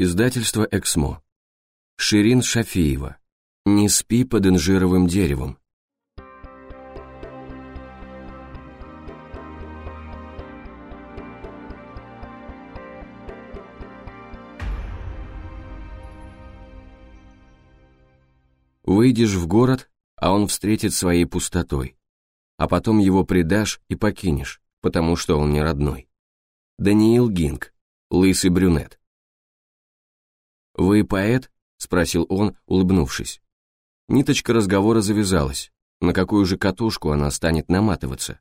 Издательство «Эксмо». Ширин Шафиева. «Не спи под инжировым деревом». Выйдешь в город, а он встретит своей пустотой, а потом его предашь и покинешь, потому что он не родной. Даниил Гинг, лысый брюнет. «Вы поэт?» — спросил он, улыбнувшись. Ниточка разговора завязалась. На какую же катушку она станет наматываться?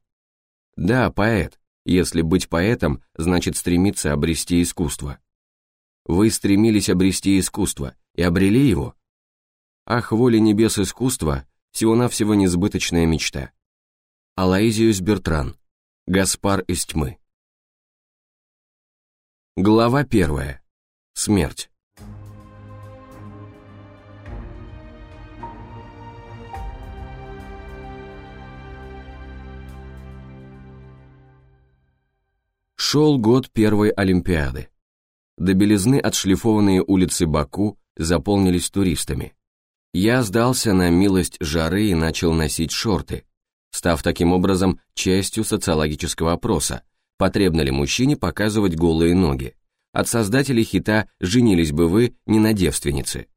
Да, поэт. Если быть поэтом, значит стремиться обрести искусство. Вы стремились обрести искусство и обрели его? Ах, воля небес искусства, всего-навсего несбыточная мечта. Алаизиус Бертран. Гаспар из тьмы. Глава первая. Смерть. Шел год первой Олимпиады. До белизны отшлифованные улицы Баку заполнились туристами. Я сдался на милость жары и начал носить шорты, став таким образом частью социологического опроса, потребно ли мужчине показывать голые ноги. От создателей хита «Женились бы вы» не на девственнице.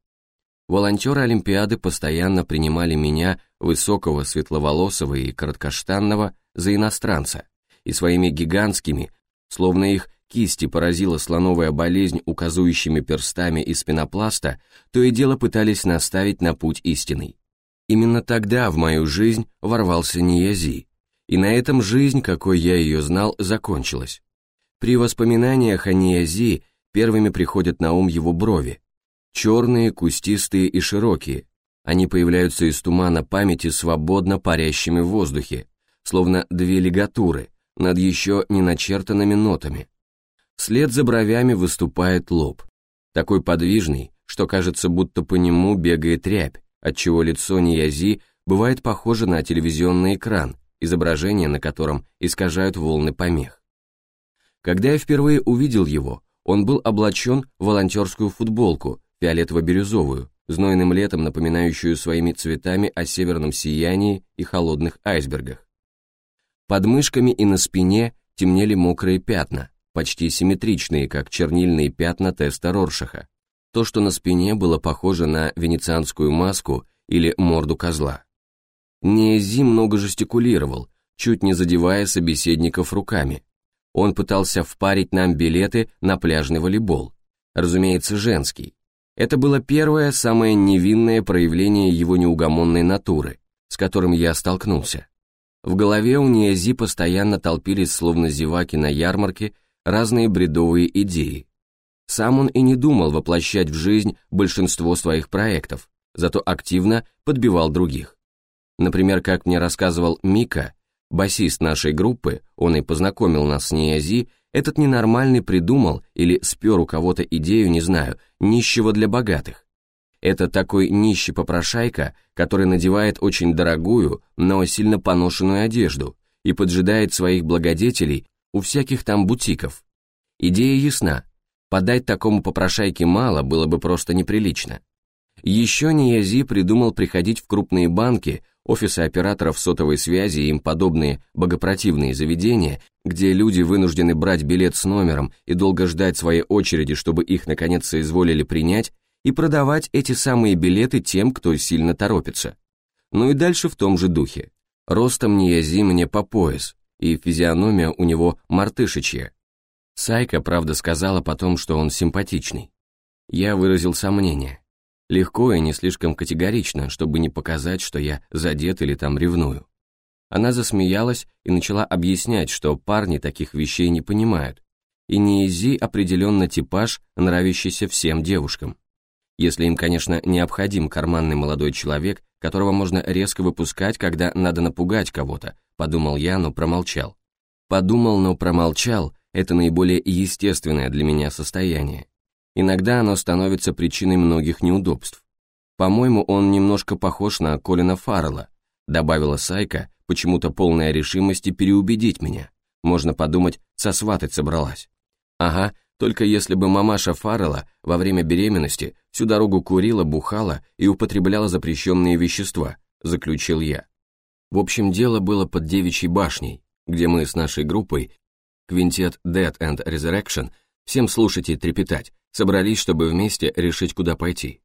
Волонтеры Олимпиады постоянно принимали меня, высокого, светловолосого и короткоштанного, за иностранца, и своими гигантскими, словно их кисти поразила слоновая болезнь указующими перстами из пенопласта, то и дело пытались наставить на путь истинный. Именно тогда в мою жизнь ворвался Ниязи, и на этом жизнь, какой я ее знал, закончилась. При воспоминаниях о Ниязи первыми приходят на ум его брови, черные, кустистые и широкие, они появляются из тумана памяти свободно парящими в воздухе, словно две лигатуры над еще не начертанными нотами. Вслед за бровями выступает лоб, такой подвижный, что кажется, будто по нему бегает рябь, отчего лицо Ниязи бывает похоже на телевизионный экран, изображение на котором искажают волны помех. Когда я впервые увидел его, он был облачен в волонтерскую футболку, фиолетово-бирюзовую, знойным летом напоминающую своими цветами о северном сиянии и холодных айсбергах. Под мышками и на спине темнели мокрые пятна, почти симметричные, как чернильные пятна теста Роршаха. То, что на спине было похоже на венецианскую маску или морду козла. Ниези много жестикулировал, чуть не задевая собеседников руками. Он пытался впарить нам билеты на пляжный волейбол, разумеется, женский. Это было первое, самое невинное проявление его неугомонной натуры, с которым я столкнулся. В голове у Ниези постоянно толпились, словно зеваки на ярмарке, разные бредовые идеи. Сам он и не думал воплощать в жизнь большинство своих проектов, зато активно подбивал других. Например, как мне рассказывал Мика, басист нашей группы, он и познакомил нас с Ниязи, этот ненормальный придумал или спер у кого-то идею, не знаю, нищего для богатых. Это такой нищий попрошайка, который надевает очень дорогую, но сильно поношенную одежду и поджидает своих благодетелей у всяких там бутиков. Идея ясна. Подать такому попрошайке мало было бы просто неприлично. Еще Ниязи придумал приходить в крупные банки, офисы операторов сотовой связи и им подобные богопротивные заведения, где люди вынуждены брать билет с номером и долго ждать своей очереди, чтобы их наконец соизволили принять, и продавать эти самые билеты тем, кто сильно торопится. Ну и дальше в том же духе. Ростом Ниязи мне по пояс, и физиономия у него мартышечья. Сайка, правда, сказала потом, что он симпатичный. Я выразил сомнение. Легко и не слишком категорично, чтобы не показать, что я задет или там ревную. Она засмеялась и начала объяснять, что парни таких вещей не понимают, и не изи определенно типаж, нравящийся всем девушкам. Если им, конечно, необходим карманный молодой человек, которого можно резко выпускать, когда надо напугать кого-то, подумал я, но промолчал. Подумал, но промолчал – это наиболее естественное для меня состояние. Иногда оно становится причиной многих неудобств. По-моему, он немножко похож на Колина Фаррелла, добавила Сайка, почему-то полная решимости переубедить меня. Можно подумать, сосватать собралась. Ага, Только если бы мамаша Фаррелла во время беременности всю дорогу курила, бухала и употребляла запрещенные вещества, заключил я. В общем, дело было под девичьей башней, где мы с нашей группой, квинтет Dead and Resurrection, всем слушать и трепетать, собрались, чтобы вместе решить, куда пойти.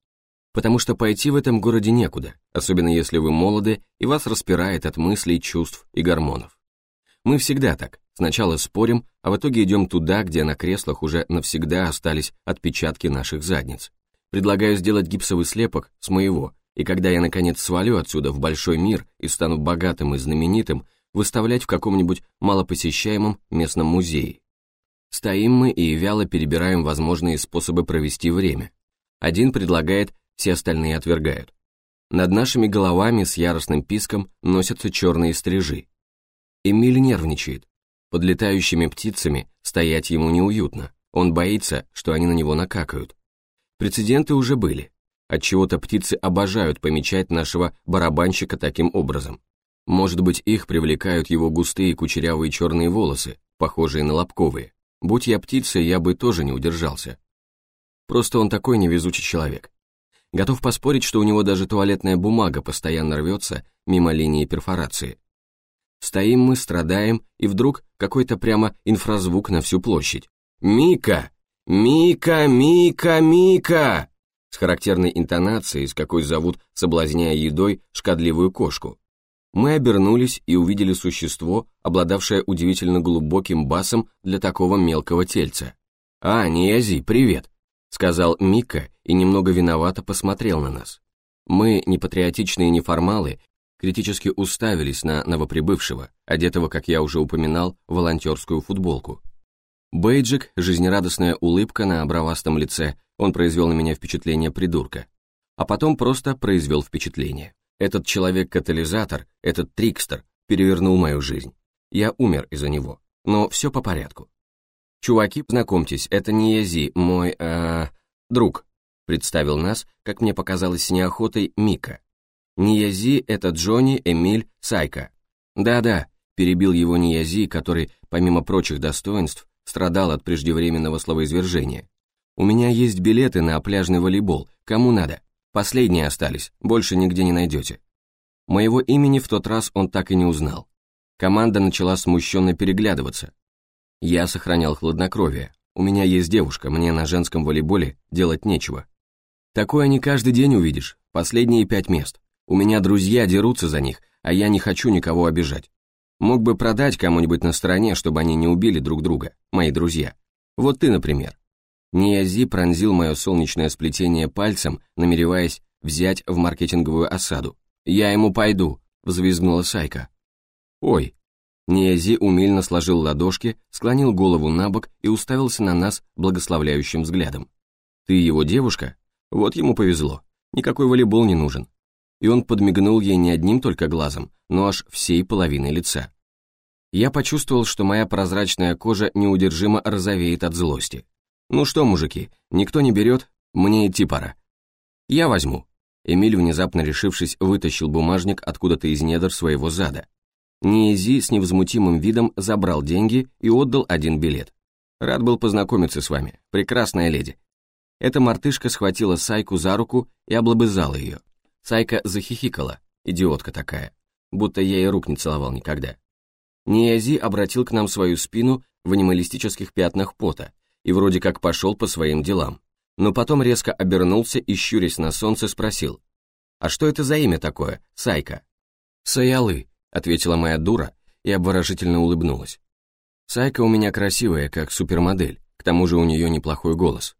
Потому что пойти в этом городе некуда, особенно если вы молоды и вас распирает от мыслей, чувств и гормонов. Мы всегда так, сначала спорим, а в итоге идем туда, где на креслах уже навсегда остались отпечатки наших задниц. Предлагаю сделать гипсовый слепок с моего, и когда я наконец свалю отсюда в большой мир и стану богатым и знаменитым, выставлять в каком-нибудь малопосещаемом местном музее. Стоим мы и вяло перебираем возможные способы провести время. Один предлагает, все остальные отвергают. Над нашими головами с яростным писком носятся черные стрижи. Эмиль нервничает. Под летающими птицами стоять ему неуютно. Он боится, что они на него накакают. Прецеденты уже были. Отчего-то птицы обожают помечать нашего барабанщика таким образом. Может быть, их привлекают его густые кучерявые черные волосы, похожие на лобковые. Будь я птицей, я бы тоже не удержался. Просто он такой невезучий человек. Готов поспорить, что у него даже туалетная бумага постоянно рвется мимо линии перфорации. Стоим мы, страдаем, и вдруг какой-то прямо инфразвук на всю площадь. «Мика! Мика! Мика! Мика!» С характерной интонацией, с какой зовут, соблазняя едой, шкадливую кошку. Мы обернулись и увидели существо, обладавшее удивительно глубоким басом для такого мелкого тельца. «А, Ниязи, привет!» — сказал Мика и немного виновато посмотрел на нас. Мы, непатриотичные неформалы, критически уставились на новоприбывшего, одетого, как я уже упоминал, волонтерскую футболку. Бейджик, жизнерадостная улыбка на бровастом лице, он произвел на меня впечатление придурка. А потом просто произвел впечатление. Этот человек-катализатор, этот трикстер, перевернул мою жизнь. Я умер из-за него, но все по порядку. Чуваки, знакомьтесь, это не Язи, мой, э, друг, представил нас, как мне показалось с неохотой, Мика. Ниязи — это Джонни Эмиль Сайка. Да-да, перебил его Ниязи, который, помимо прочих достоинств, страдал от преждевременного словоизвержения. У меня есть билеты на пляжный волейбол, кому надо. Последние остались, больше нигде не найдете. Моего имени в тот раз он так и не узнал. Команда начала смущенно переглядываться. Я сохранял хладнокровие. У меня есть девушка, мне на женском волейболе делать нечего. Такое не каждый день увидишь, последние пять мест. У меня друзья дерутся за них, а я не хочу никого обижать. Мог бы продать кому-нибудь на стороне, чтобы они не убили друг друга, мои друзья. Вот ты, например. Ниязи пронзил мое солнечное сплетение пальцем, намереваясь взять в маркетинговую осаду. «Я ему пойду», — взвизгнула Сайка. «Ой». Ниязи умильно сложил ладошки, склонил голову на бок и уставился на нас благословляющим взглядом. «Ты его девушка? Вот ему повезло. Никакой волейбол не нужен». И он подмигнул ей не одним только глазом, но аж всей половиной лица. Я почувствовал, что моя прозрачная кожа неудержимо розовеет от злости. «Ну что, мужики, никто не берет, мне идти пора». «Я возьму». Эмиль, внезапно решившись, вытащил бумажник откуда-то из недр своего зада. Ниези с невозмутимым видом забрал деньги и отдал один билет. «Рад был познакомиться с вами, прекрасная леди». Эта мартышка схватила Сайку за руку и облобызала ее. Сайка захихикала, идиотка такая, будто я ей рук не целовал никогда. Ниези обратил к нам свою спину в анималистических пятнах пота и вроде как пошел по своим делам. Но потом резко обернулся и, щурясь на солнце, спросил, «А что это за имя такое, Сайка?» «Саялы», — ответила моя дура и обворожительно улыбнулась. «Сайка у меня красивая, как супермодель, к тому же у нее неплохой голос.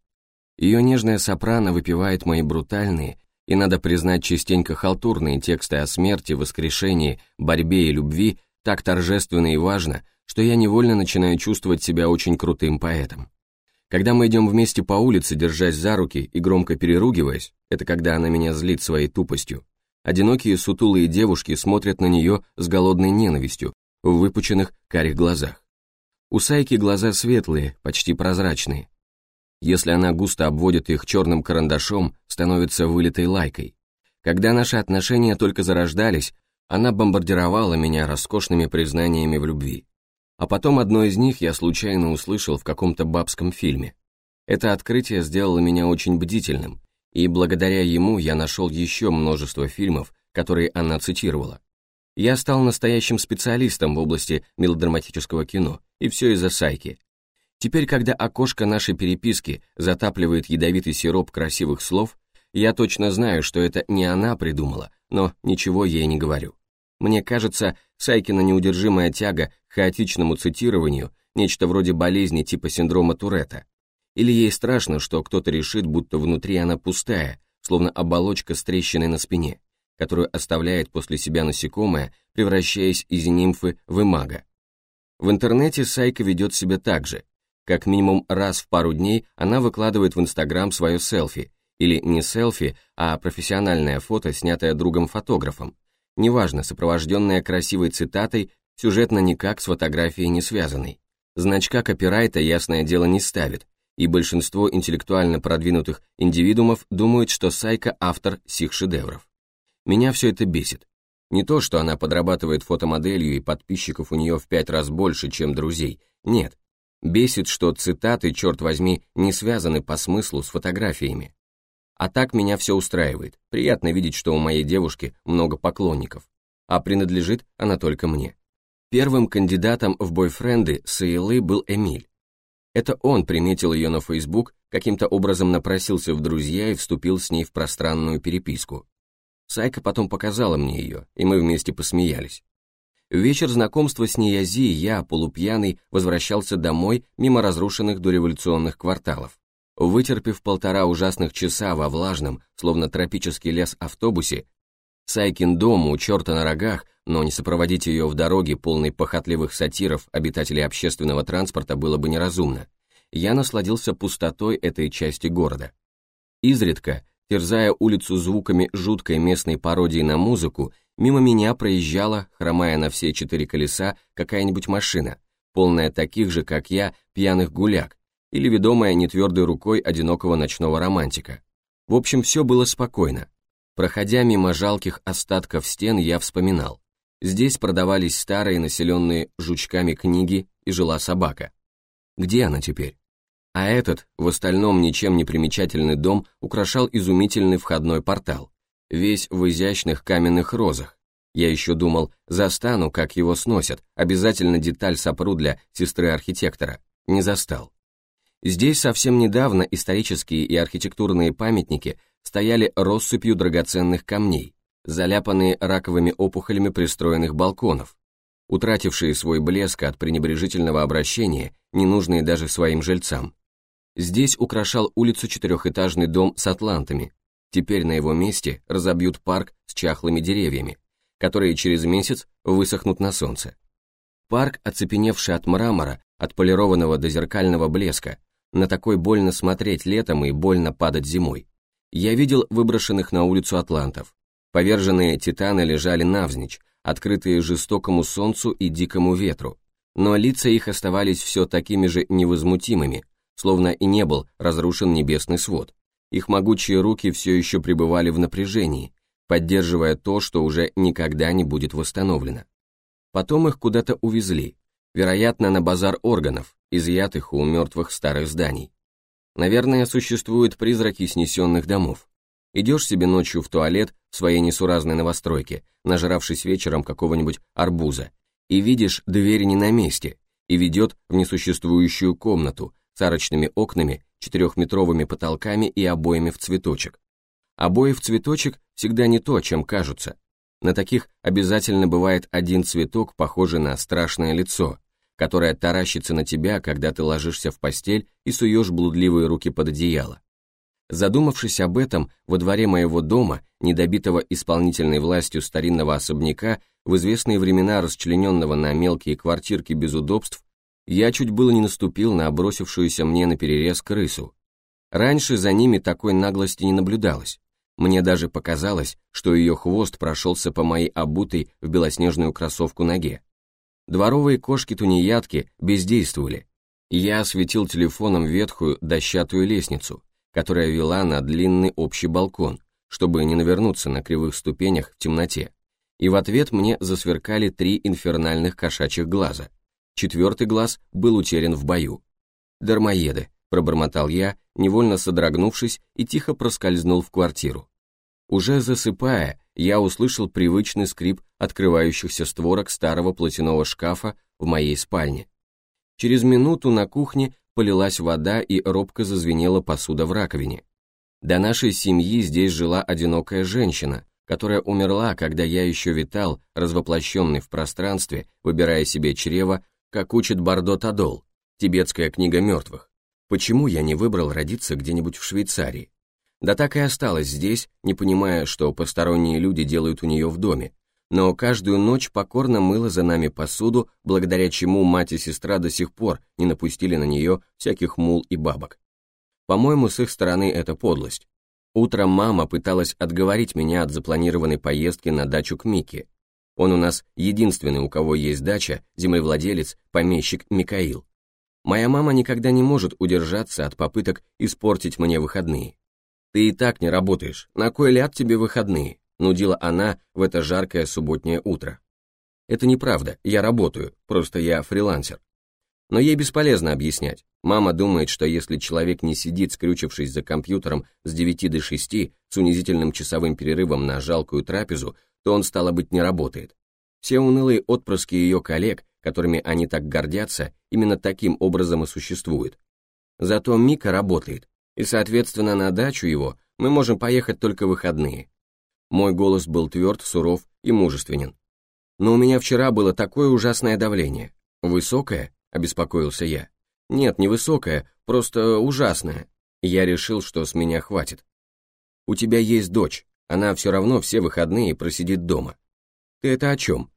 Ее нежная сопрано выпивает мои брутальные и, надо признать, частенько халтурные тексты о смерти, воскрешении, борьбе и любви так торжественно и важно, что я невольно начинаю чувствовать себя очень крутым поэтом. Когда мы идем вместе по улице, держась за руки и громко переругиваясь, это когда она меня злит своей тупостью, одинокие сутулые девушки смотрят на нее с голодной ненавистью в выпученных карих глазах. У Сайки глаза светлые, почти прозрачные. Если она густо обводит их черным карандашом, становится вылитой лайкой. Когда наши отношения только зарождались, она бомбардировала меня роскошными признаниями в любви. А потом одно из них я случайно услышал в каком-то бабском фильме. Это открытие сделало меня очень бдительным, и благодаря ему я нашел еще множество фильмов, которые она цитировала. Я стал настоящим специалистом в области мелодраматического кино, и все из-за Сайки. Теперь, когда окошко нашей переписки затапливает ядовитый сироп красивых слов, я точно знаю, что это не она придумала, но ничего ей не говорю. Мне кажется, Сайкина неудержимая тяга к хаотичному цитированию – нечто вроде болезни типа синдрома Туретта. Или ей страшно, что кто-то решит, будто внутри она пустая, словно оболочка с трещиной на спине которую оставляет после себя насекомое, превращаясь из нимфы в имага. В интернете Сайка ведет себя так же. Как минимум раз в пару дней она выкладывает в Инстаграм свое селфи, или не селфи, а профессиональное фото, снятое другом-фотографом, неважно, сопровожденное красивой цитатой, сюжетно никак с фотографией не связанной. Значка копирайта, ясное дело, не ставит, и большинство интеллектуально продвинутых индивидуумов думают, что Сайка – автор сих шедевров. Меня все это бесит. Не то, что она подрабатывает фотомоделью и подписчиков у нее в пять раз больше, чем друзей. Нет. Бесит, что цитаты, черт возьми, не связаны по смыслу с фотографиями. А так меня все устраивает. Приятно видеть, что у моей девушки много поклонников. А принадлежит она только мне. Первым кандидатом в бойфренды Саилы был Эмиль. Это он приметил ее на Facebook, каким-то образом напросился в друзья и вступил с ней в пространную переписку. Сайка потом показала мне ее, и мы вместе посмеялись. Вечер знакомства с Ниязи я, полупьяный, возвращался домой мимо разрушенных дореволюционных кварталов. Вытерпев полтора ужасных часа во влажном, словно тропический лес автобусе, Сайкин дом у черта на рогах, но не сопроводить ее в дороге, полной похотливых сатиров обитателей общественного транспорта было бы неразумно. Я насладился пустотой этой части города. Изредка терзая улицу звуками жуткой местной пародии на музыку, мимо меня проезжала, хромая на все четыре колеса, какая-нибудь машина, полная таких же, как я, пьяных гуляк, или ведомая нетвердой рукой одинокого ночного романтика. В общем, все было спокойно. Проходя мимо жалких остатков стен, я вспоминал. Здесь продавались старые, населенные жучками книги, и жила собака. Где она теперь? а этот, в остальном ничем не примечательный дом, украшал изумительный входной портал, весь в изящных каменных розах. Я еще думал, застану, как его сносят, обязательно деталь сопру для сестры архитектора. Не застал. Здесь совсем недавно исторические и архитектурные памятники стояли россыпью драгоценных камней, заляпанные раковыми опухолями пристроенных балконов, утратившие свой блеск от пренебрежительного обращения, ненужные даже своим жильцам. Здесь украшал улицу четырехэтажный дом с атлантами. Теперь на его месте разобьют парк с чахлыми деревьями, которые через месяц высохнут на солнце. Парк, оцепеневший от мрамора, отполированного до зеркального блеска, на такой больно смотреть летом и больно падать зимой. Я видел выброшенных на улицу атлантов. Поверженные титаны лежали навзничь, открытые жестокому солнцу и дикому ветру, но лица их оставались все такими же невозмутимыми, словно и не был разрушен небесный свод. Их могучие руки все еще пребывали в напряжении, поддерживая то, что уже никогда не будет восстановлено. Потом их куда-то увезли, вероятно, на базар органов, изъятых у мертвых старых зданий. Наверное, существуют призраки снесенных домов. Идешь себе ночью в туалет в своей несуразной новостройке, нажравшись вечером какого-нибудь арбуза, и видишь, дверь не на месте, и ведет в несуществующую комнату, с арочными окнами, четырехметровыми потолками и обоями в цветочек. Обои в цветочек всегда не то, чем кажутся. На таких обязательно бывает один цветок, похожий на страшное лицо, которое таращится на тебя, когда ты ложишься в постель и суешь блудливые руки под одеяло. Задумавшись об этом, во дворе моего дома, недобитого исполнительной властью старинного особняка, в известные времена расчлененного на мелкие квартирки без удобств, я чуть было не наступил на обросившуюся мне на перерез крысу. Раньше за ними такой наглости не наблюдалось. Мне даже показалось, что ее хвост прошелся по моей обутой в белоснежную кроссовку ноге. Дворовые кошки-тунеядки бездействовали. Я осветил телефоном ветхую дощатую лестницу, которая вела на длинный общий балкон, чтобы не навернуться на кривых ступенях в темноте. И в ответ мне засверкали три инфернальных кошачьих глаза. Четвертый глаз был утерян в бою. Дармоеды, пробормотал я, невольно содрогнувшись и тихо проскользнул в квартиру. Уже засыпая, я услышал привычный скрип открывающихся створок старого платяного шкафа в моей спальне. Через минуту на кухне полилась вода и робко зазвенела посуда в раковине. До нашей семьи здесь жила одинокая женщина, которая умерла, когда я еще витал, развоплощенный в пространстве, выбирая себе чрево, как учит Бардо Тадол, тибетская книга мертвых. Почему я не выбрал родиться где-нибудь в Швейцарии? Да так и осталась здесь, не понимая, что посторонние люди делают у нее в доме, но каждую ночь покорно мыла за нами посуду, благодаря чему мать и сестра до сих пор не напустили на нее всяких мул и бабок. По-моему, с их стороны это подлость. Утром мама пыталась отговорить меня от запланированной поездки на дачу к Мике. Он у нас единственный, у кого есть дача, землевладелец, помещик Микаил. Моя мама никогда не может удержаться от попыток испортить мне выходные. «Ты и так не работаешь, на кой ляд тебе выходные?» нудила она в это жаркое субботнее утро. Это неправда, я работаю, просто я фрилансер. Но ей бесполезно объяснять. Мама думает, что если человек не сидит, скрючившись за компьютером с 9 до 6, с унизительным часовым перерывом на жалкую трапезу, то он, стало быть, не работает. Все унылые отпрыски ее коллег, которыми они так гордятся, именно таким образом и существуют. Зато Мика работает, и, соответственно, на дачу его мы можем поехать только в выходные. Мой голос был тверд, суров и мужественен. Но у меня вчера было такое ужасное давление. Высокое? Обеспокоился я. Нет, не высокое, просто ужасное. Я решил, что с меня хватит. У тебя есть дочь, она все равно все выходные просидит дома. Ты это о чем?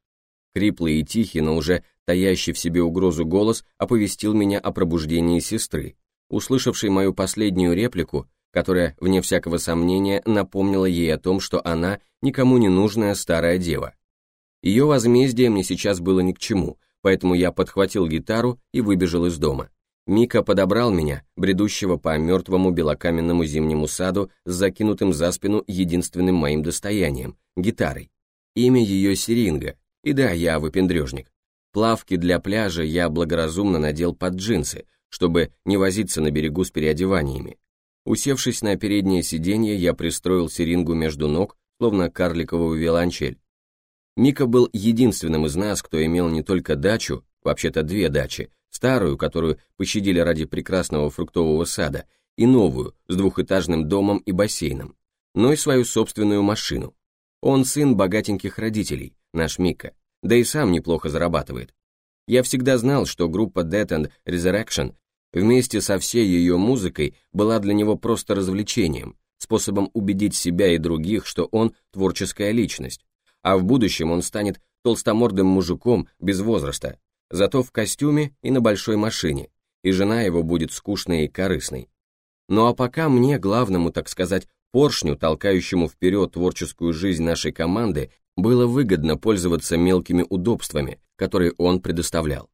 Хриплый и тихий, но уже таящий в себе угрозу голос оповестил меня о пробуждении сестры. Услышавший мою последнюю реплику, которая, вне всякого сомнения, напомнила ей о том, что она никому не нужная старая дева. Ее возмездие мне сейчас было ни к чему, поэтому я подхватил гитару и выбежал из дома. Мика подобрал меня, бредущего по мертвому белокаменному зимнему саду с закинутым за спину единственным моим достоянием — гитарой. Имя ее Серинга, и да, я выпендрежник. Плавки для пляжа я благоразумно надел под джинсы, чтобы не возиться на берегу с переодеваниями, Усевшись на переднее сиденье, я пристроил серингу между ног, словно карликовую виолончель. Мика был единственным из нас, кто имел не только дачу, вообще-то две дачи, старую, которую пощадили ради прекрасного фруктового сада, и новую, с двухэтажным домом и бассейном, но и свою собственную машину. Он сын богатеньких родителей, наш Мика, да и сам неплохо зарабатывает. Я всегда знал, что группа Dead and Resurrection вместе со всей ее музыкой была для него просто развлечением, способом убедить себя и других, что он творческая личность, а в будущем он станет толстомордым мужиком без возраста, зато в костюме и на большой машине, и жена его будет скучной и корыстной. Ну а пока мне, главному, так сказать, поршню, толкающему вперед творческую жизнь нашей команды, было выгодно пользоваться мелкими удобствами, которые он предоставлял.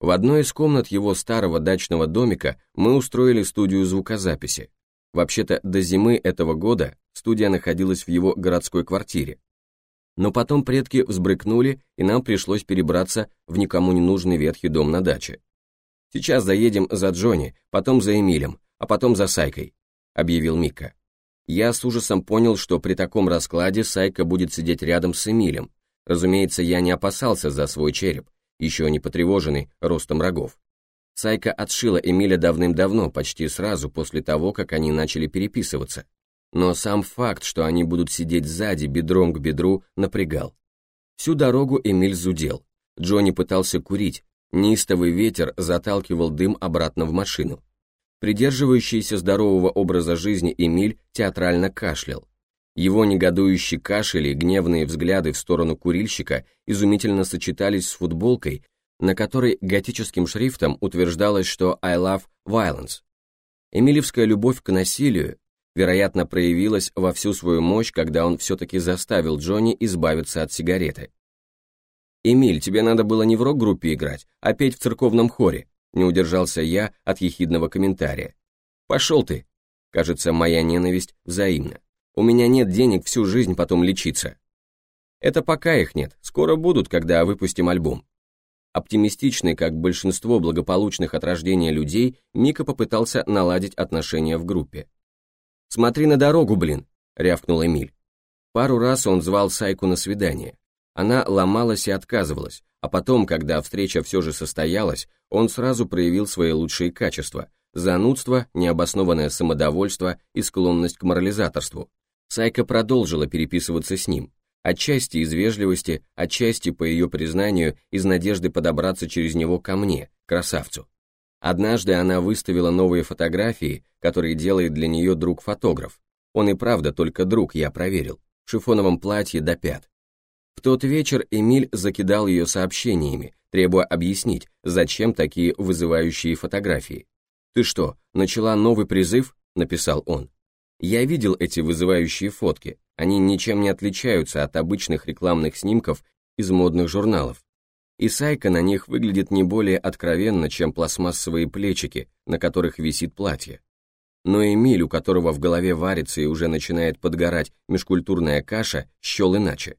В одной из комнат его старого дачного домика мы устроили студию звукозаписи. Вообще-то до зимы этого года студия находилась в его городской квартире. Но потом предки взбрыкнули, и нам пришлось перебраться в никому не нужный ветхий дом на даче. «Сейчас заедем за Джонни, потом за Эмилем, а потом за Сайкой», — объявил Мика. Я с ужасом понял, что при таком раскладе Сайка будет сидеть рядом с Эмилем. Разумеется, я не опасался за свой череп еще не потревоженный ростом рогов. Сайка отшила Эмиля давным-давно, почти сразу после того, как они начали переписываться. Но сам факт, что они будут сидеть сзади, бедром к бедру, напрягал. Всю дорогу Эмиль зудел. Джонни пытался курить, неистовый ветер заталкивал дым обратно в машину. Придерживающийся здорового образа жизни Эмиль театрально кашлял. Его негодующий кашель и гневные взгляды в сторону курильщика изумительно сочетались с футболкой, на которой готическим шрифтом утверждалось, что «I love violence». Эмилевская любовь к насилию, вероятно, проявилась во всю свою мощь, когда он все-таки заставил Джонни избавиться от сигареты. «Эмиль, тебе надо было не в рок-группе играть, а петь в церковном хоре», не удержался я от ехидного комментария. «Пошел ты!» Кажется, моя ненависть взаимна. У меня нет денег всю жизнь потом лечиться. Это пока их нет, скоро будут, когда выпустим альбом. Оптимистичный, как большинство благополучных от рождения людей, Мика попытался наладить отношения в группе. «Смотри на дорогу, блин!» — рявкнул Эмиль. Пару раз он звал Сайку на свидание. Она ломалась и отказывалась, а потом, когда встреча все же состоялась, он сразу проявил свои лучшие качества – занудство, необоснованное самодовольство и склонность к морализаторству. Сайка продолжила переписываться с ним, отчасти из вежливости, отчасти, по ее признанию, из надежды подобраться через него ко мне, красавцу. Однажды она выставила новые фотографии, которые делает для нее друг-фотограф. Он и правда только друг, я проверил, в шифоновом платье до пят. В тот вечер Эмиль закидал ее сообщениями, требуя объяснить, зачем такие вызывающие фотографии. «Ты что, начала новый призыв?» – написал он. Я видел эти вызывающие фотки, они ничем не отличаются от обычных рекламных снимков из модных журналов. И Сайка на них выглядит не более откровенно, чем пластмассовые плечики, на которых висит платье. Но Эмиль, у которого в голове варится и уже начинает подгорать межкультурная каша, щел иначе.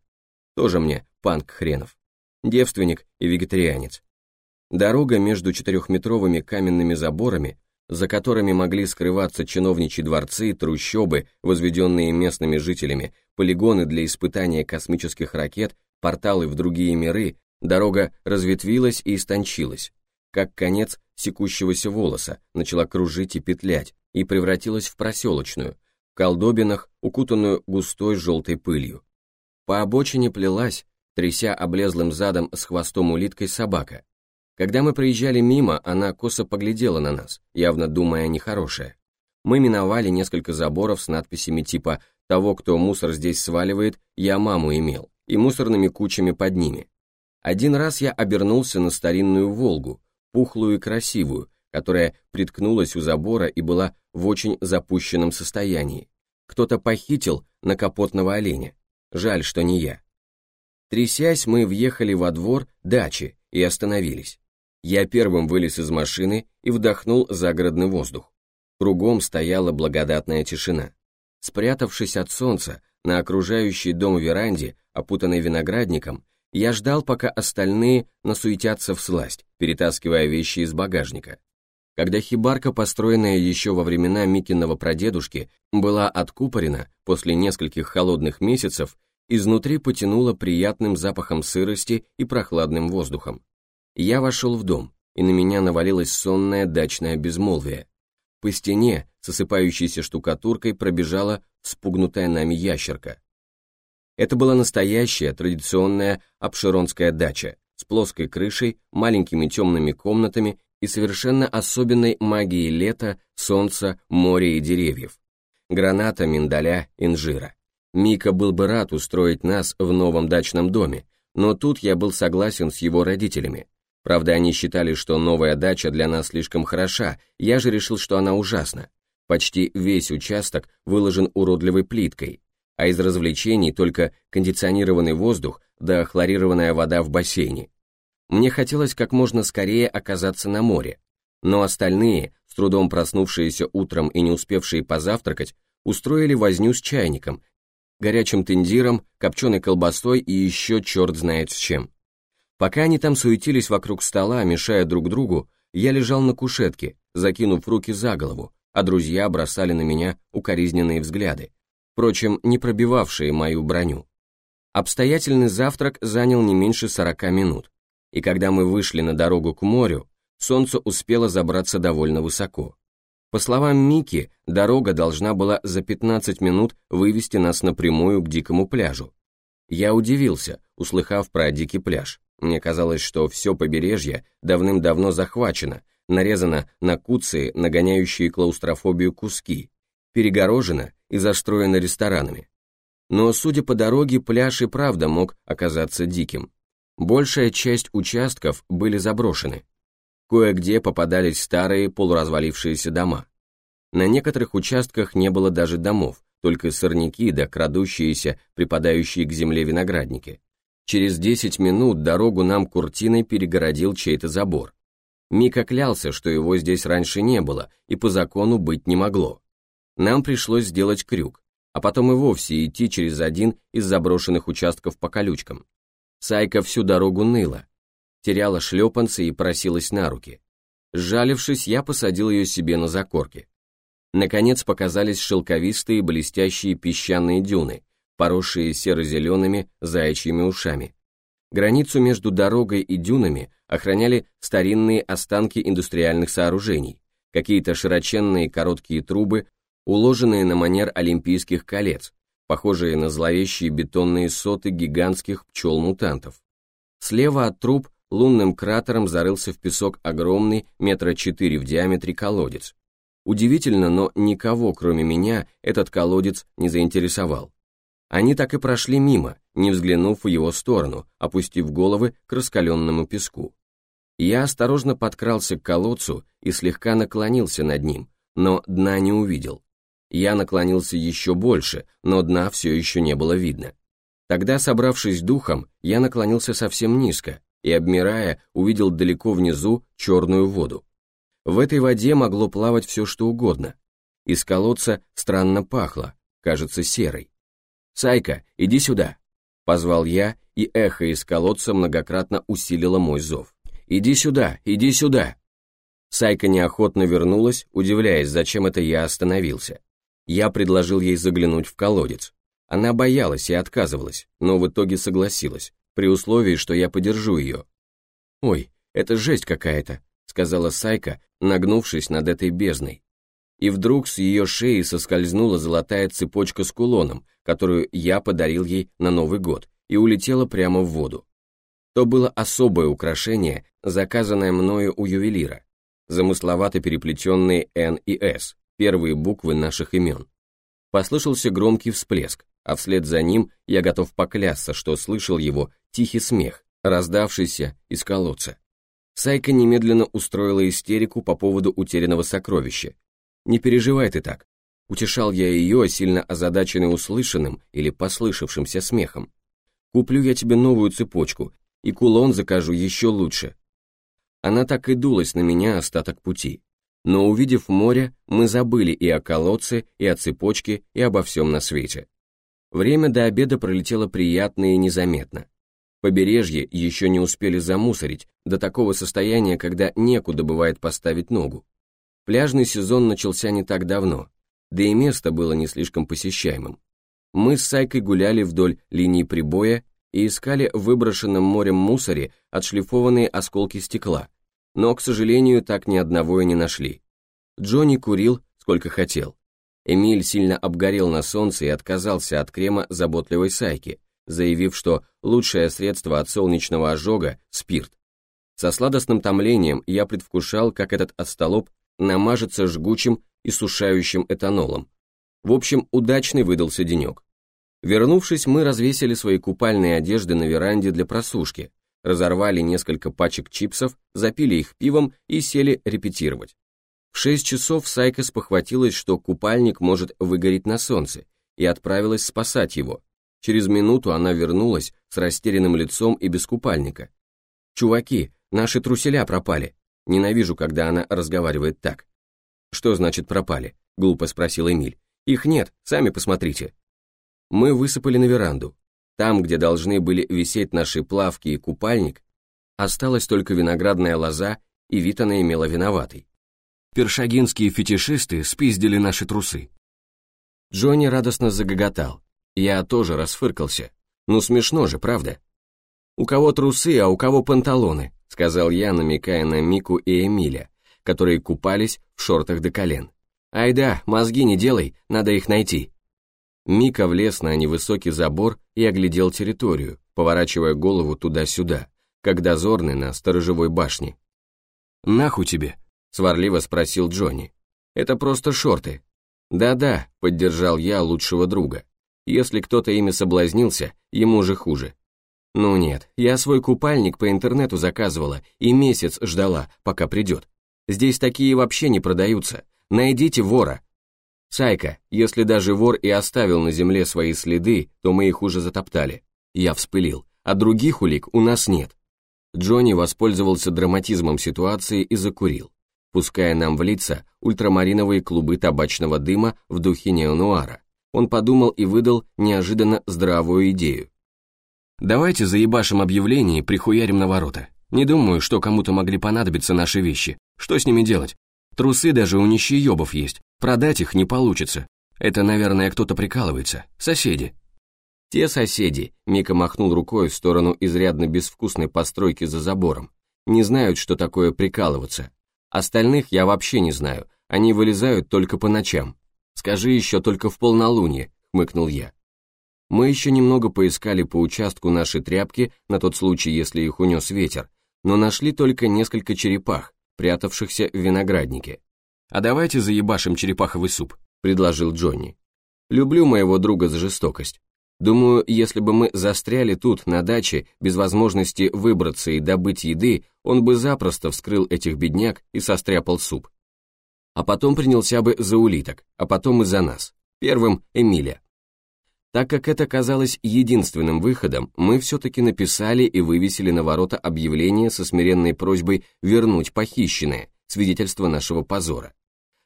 Тоже мне панк хренов. Девственник и вегетарианец. Дорога между четырехметровыми каменными заборами за которыми могли скрываться чиновничьи дворцы, трущобы, возведенные местными жителями, полигоны для испытания космических ракет, порталы в другие миры, дорога разветвилась и истончилась, как конец секущегося волоса, начала кружить и петлять, и превратилась в проселочную, в колдобинах, укутанную густой желтой пылью. По обочине плелась, тряся облезлым задом с хвостом улиткой собака, когда мы проезжали мимо, она косо поглядела на нас, явно думая нехорошее. Мы миновали несколько заборов с надписями типа «Того, кто мусор здесь сваливает, я маму имел» и мусорными кучами под ними. Один раз я обернулся на старинную «Волгу», пухлую и красивую, которая приткнулась у забора и была в очень запущенном состоянии. Кто-то похитил на капотного оленя. Жаль, что не я. Трясясь, мы въехали во двор дачи и остановились. Я первым вылез из машины и вдохнул загородный воздух. Кругом стояла благодатная тишина. Спрятавшись от солнца на окружающей дом веранде, опутанной виноградником, я ждал, пока остальные насуетятся в сласть, перетаскивая вещи из багажника. Когда хибарка, построенная еще во времена Микиного прадедушки, была откупорена после нескольких холодных месяцев, изнутри потянуло приятным запахом сырости и прохладным воздухом. Я вошел в дом, и на меня навалилось сонное дачное безмолвие. По стене, с осыпающейся штукатуркой, пробежала спугнутая нами ящерка. Это была настоящая, традиционная обширонская дача, с плоской крышей, маленькими темными комнатами и совершенно особенной магией лета, солнца, моря и деревьев. Граната, миндаля, инжира. Мика был бы рад устроить нас в новом дачном доме, но тут я был согласен с его родителями. Правда, они считали, что новая дача для нас слишком хороша, я же решил, что она ужасна. Почти весь участок выложен уродливой плиткой, а из развлечений только кондиционированный воздух да хлорированная вода в бассейне. Мне хотелось как можно скорее оказаться на море, но остальные, с трудом проснувшиеся утром и не успевшие позавтракать, устроили возню с чайником, горячим тендиром, копченой колбасой и еще черт знает с чем. Пока они там суетились вокруг стола, мешая друг другу, я лежал на кушетке, закинув руки за голову, а друзья бросали на меня укоризненные взгляды, впрочем, не пробивавшие мою броню. Обстоятельный завтрак занял не меньше 40 минут, и когда мы вышли на дорогу к морю, солнце успело забраться довольно высоко. По словам Мики, дорога должна была за 15 минут вывести нас напрямую к дикому пляжу. Я удивился, услыхав про дикий пляж. Мне казалось, что все побережье давным-давно захвачено, нарезано на куции, нагоняющие клаустрофобию куски, перегорожено и застроено ресторанами. Но, судя по дороге, пляж и правда мог оказаться диким. Большая часть участков были заброшены. Кое-где попадались старые полуразвалившиеся дома. На некоторых участках не было даже домов, только сорняки да крадущиеся, припадающие к земле виноградники. Через 10 минут дорогу нам куртиной перегородил чей-то забор. Мика клялся, что его здесь раньше не было и по закону быть не могло. Нам пришлось сделать крюк, а потом и вовсе идти через один из заброшенных участков по колючкам. Сайка всю дорогу ныла. теряла шлепанцы и просилась на руки. Сжалившись, я посадил ее себе на закорки. Наконец показались шелковистые блестящие песчаные дюны, поросшие серо-зелеными заячьими ушами. Границу между дорогой и дюнами охраняли старинные останки индустриальных сооружений, какие-то широченные короткие трубы, уложенные на манер олимпийских колец, похожие на зловещие бетонные соты гигантских пчел-мутантов. Слева от труб лунным кратером зарылся в песок огромный метра четыре в диаметре колодец. Удивительно, но никого, кроме меня, этот колодец не заинтересовал. Они так и прошли мимо, не взглянув в его сторону, опустив головы к раскаленному песку. Я осторожно подкрался к колодцу и слегка наклонился над ним, но дна не увидел. Я наклонился еще больше, но дна все еще не было видно. Тогда, собравшись духом, я наклонился совсем низко и, обмирая, увидел далеко внизу черную воду. В этой воде могло плавать все что угодно. Из колодца странно пахло, кажется, серой. «Сайка, иди сюда!» Позвал я, и эхо из колодца многократно усилило мой зов. «Иди сюда, иди сюда!» Сайка неохотно вернулась, удивляясь, зачем это я остановился. Я предложил ей заглянуть в колодец. Она боялась и отказывалась, но в итоге согласилась, при условии, что я подержу ее. «Ой, это жесть какая-то», — сказала Сайка, нагнувшись над этой бездной. И вдруг с ее шеи соскользнула золотая цепочка с кулоном, которую я подарил ей на Новый год, и улетела прямо в воду. То было особое украшение, заказанное мною у ювелира. Замысловато переплетенные Н и С, первые буквы наших имен. Послышался громкий всплеск, а вслед за ним я готов поклясться, что слышал его тихий смех, раздавшийся из колодца. Сайка немедленно устроила истерику по поводу утерянного сокровища. «Не переживай ты так», — утешал я ее, сильно озадаченный услышанным или послышавшимся смехом. «Куплю я тебе новую цепочку, и кулон закажу еще лучше». Она так и дулась на меня остаток пути но увидев море, мы забыли и о колодце, и о цепочке, и обо всем на свете. Время до обеда пролетело приятно и незаметно. Побережье еще не успели замусорить до такого состояния, когда некуда бывает поставить ногу. Пляжный сезон начался не так давно, да и место было не слишком посещаемым. Мы с Сайкой гуляли вдоль линии прибоя и искали в выброшенном морем мусоре отшлифованные осколки стекла, но, к сожалению, так ни одного и не нашли. Джонни курил, сколько хотел. Эмиль сильно обгорел на солнце и отказался от крема заботливой Сайки, заявив, что лучшее средство от солнечного ожога – спирт. Со сладостным томлением я предвкушал, как этот остолоп намажется жгучим и сушающим этанолом. В общем, удачный выдался денек. Вернувшись, мы развесили свои купальные одежды на веранде для просушки, разорвали несколько пачек чипсов, запили их пивом и сели репетировать. В шесть часов Сайка спохватилась, что купальник может выгореть на солнце, и отправилась спасать его. Через минуту она вернулась с растерянным лицом и без купальника. «Чуваки, наши труселя пропали. Ненавижу, когда она разговаривает так». «Что значит пропали?» — глупо спросил Эмиль. «Их нет, сами посмотрите». Мы высыпали на веранду. Там, где должны были висеть наши плавки и купальник, осталась только виноградная лоза, и вид она имела виноватый. Першагинские фетишисты спиздили наши трусы. Джонни радостно загоготал. Я тоже расфыркался. Ну смешно же, правда? «У кого трусы, а у кого панталоны», сказал я, намекая на Мику и Эмиля, которые купались в шортах до колен. «Ай да, мозги не делай, надо их найти». Мика влез на невысокий забор и оглядел территорию, поворачивая голову туда-сюда, как дозорный на сторожевой башне. «Нахуй тебе?» — сварливо спросил Джонни. «Это просто шорты». «Да-да», — поддержал я лучшего друга. «Если кто-то ими соблазнился, ему же хуже». «Ну нет, я свой купальник по интернету заказывала и месяц ждала, пока придет. Здесь такие вообще не продаются. Найдите вора, Сайка, если даже вор и оставил на земле свои следы, то мы их уже затоптали. Я вспылил, а других улик у нас нет. Джонни воспользовался драматизмом ситуации и закурил, пуская нам в лица ультрамариновые клубы табачного дыма в духе неонуара. Он подумал и выдал неожиданно здравую идею. «Давайте заебашим объявление и прихуярим на ворота. Не думаю, что кому-то могли понадобиться наши вещи. Что с ними делать? Трусы даже у нищеёбов есть. Продать их не получится. Это, наверное, кто-то прикалывается. Соседи. Те соседи, Мика махнул рукой в сторону изрядно безвкусной постройки за забором, не знают, что такое прикалываться. Остальных я вообще не знаю, они вылезают только по ночам. Скажи еще только в полнолуние, хмыкнул я. Мы еще немного поискали по участку наши тряпки на тот случай, если их унес ветер, но нашли только несколько черепах, прятавшихся в винограднике. «А давайте заебашим черепаховый суп», — предложил Джонни. «Люблю моего друга за жестокость. Думаю, если бы мы застряли тут, на даче, без возможности выбраться и добыть еды, он бы запросто вскрыл этих бедняк и состряпал суп. А потом принялся бы за улиток, а потом и за нас. Первым Эмиля. Так как это казалось единственным выходом, мы все-таки написали и вывесили на ворота объявление со смиренной просьбой вернуть похищенное, свидетельство нашего позора.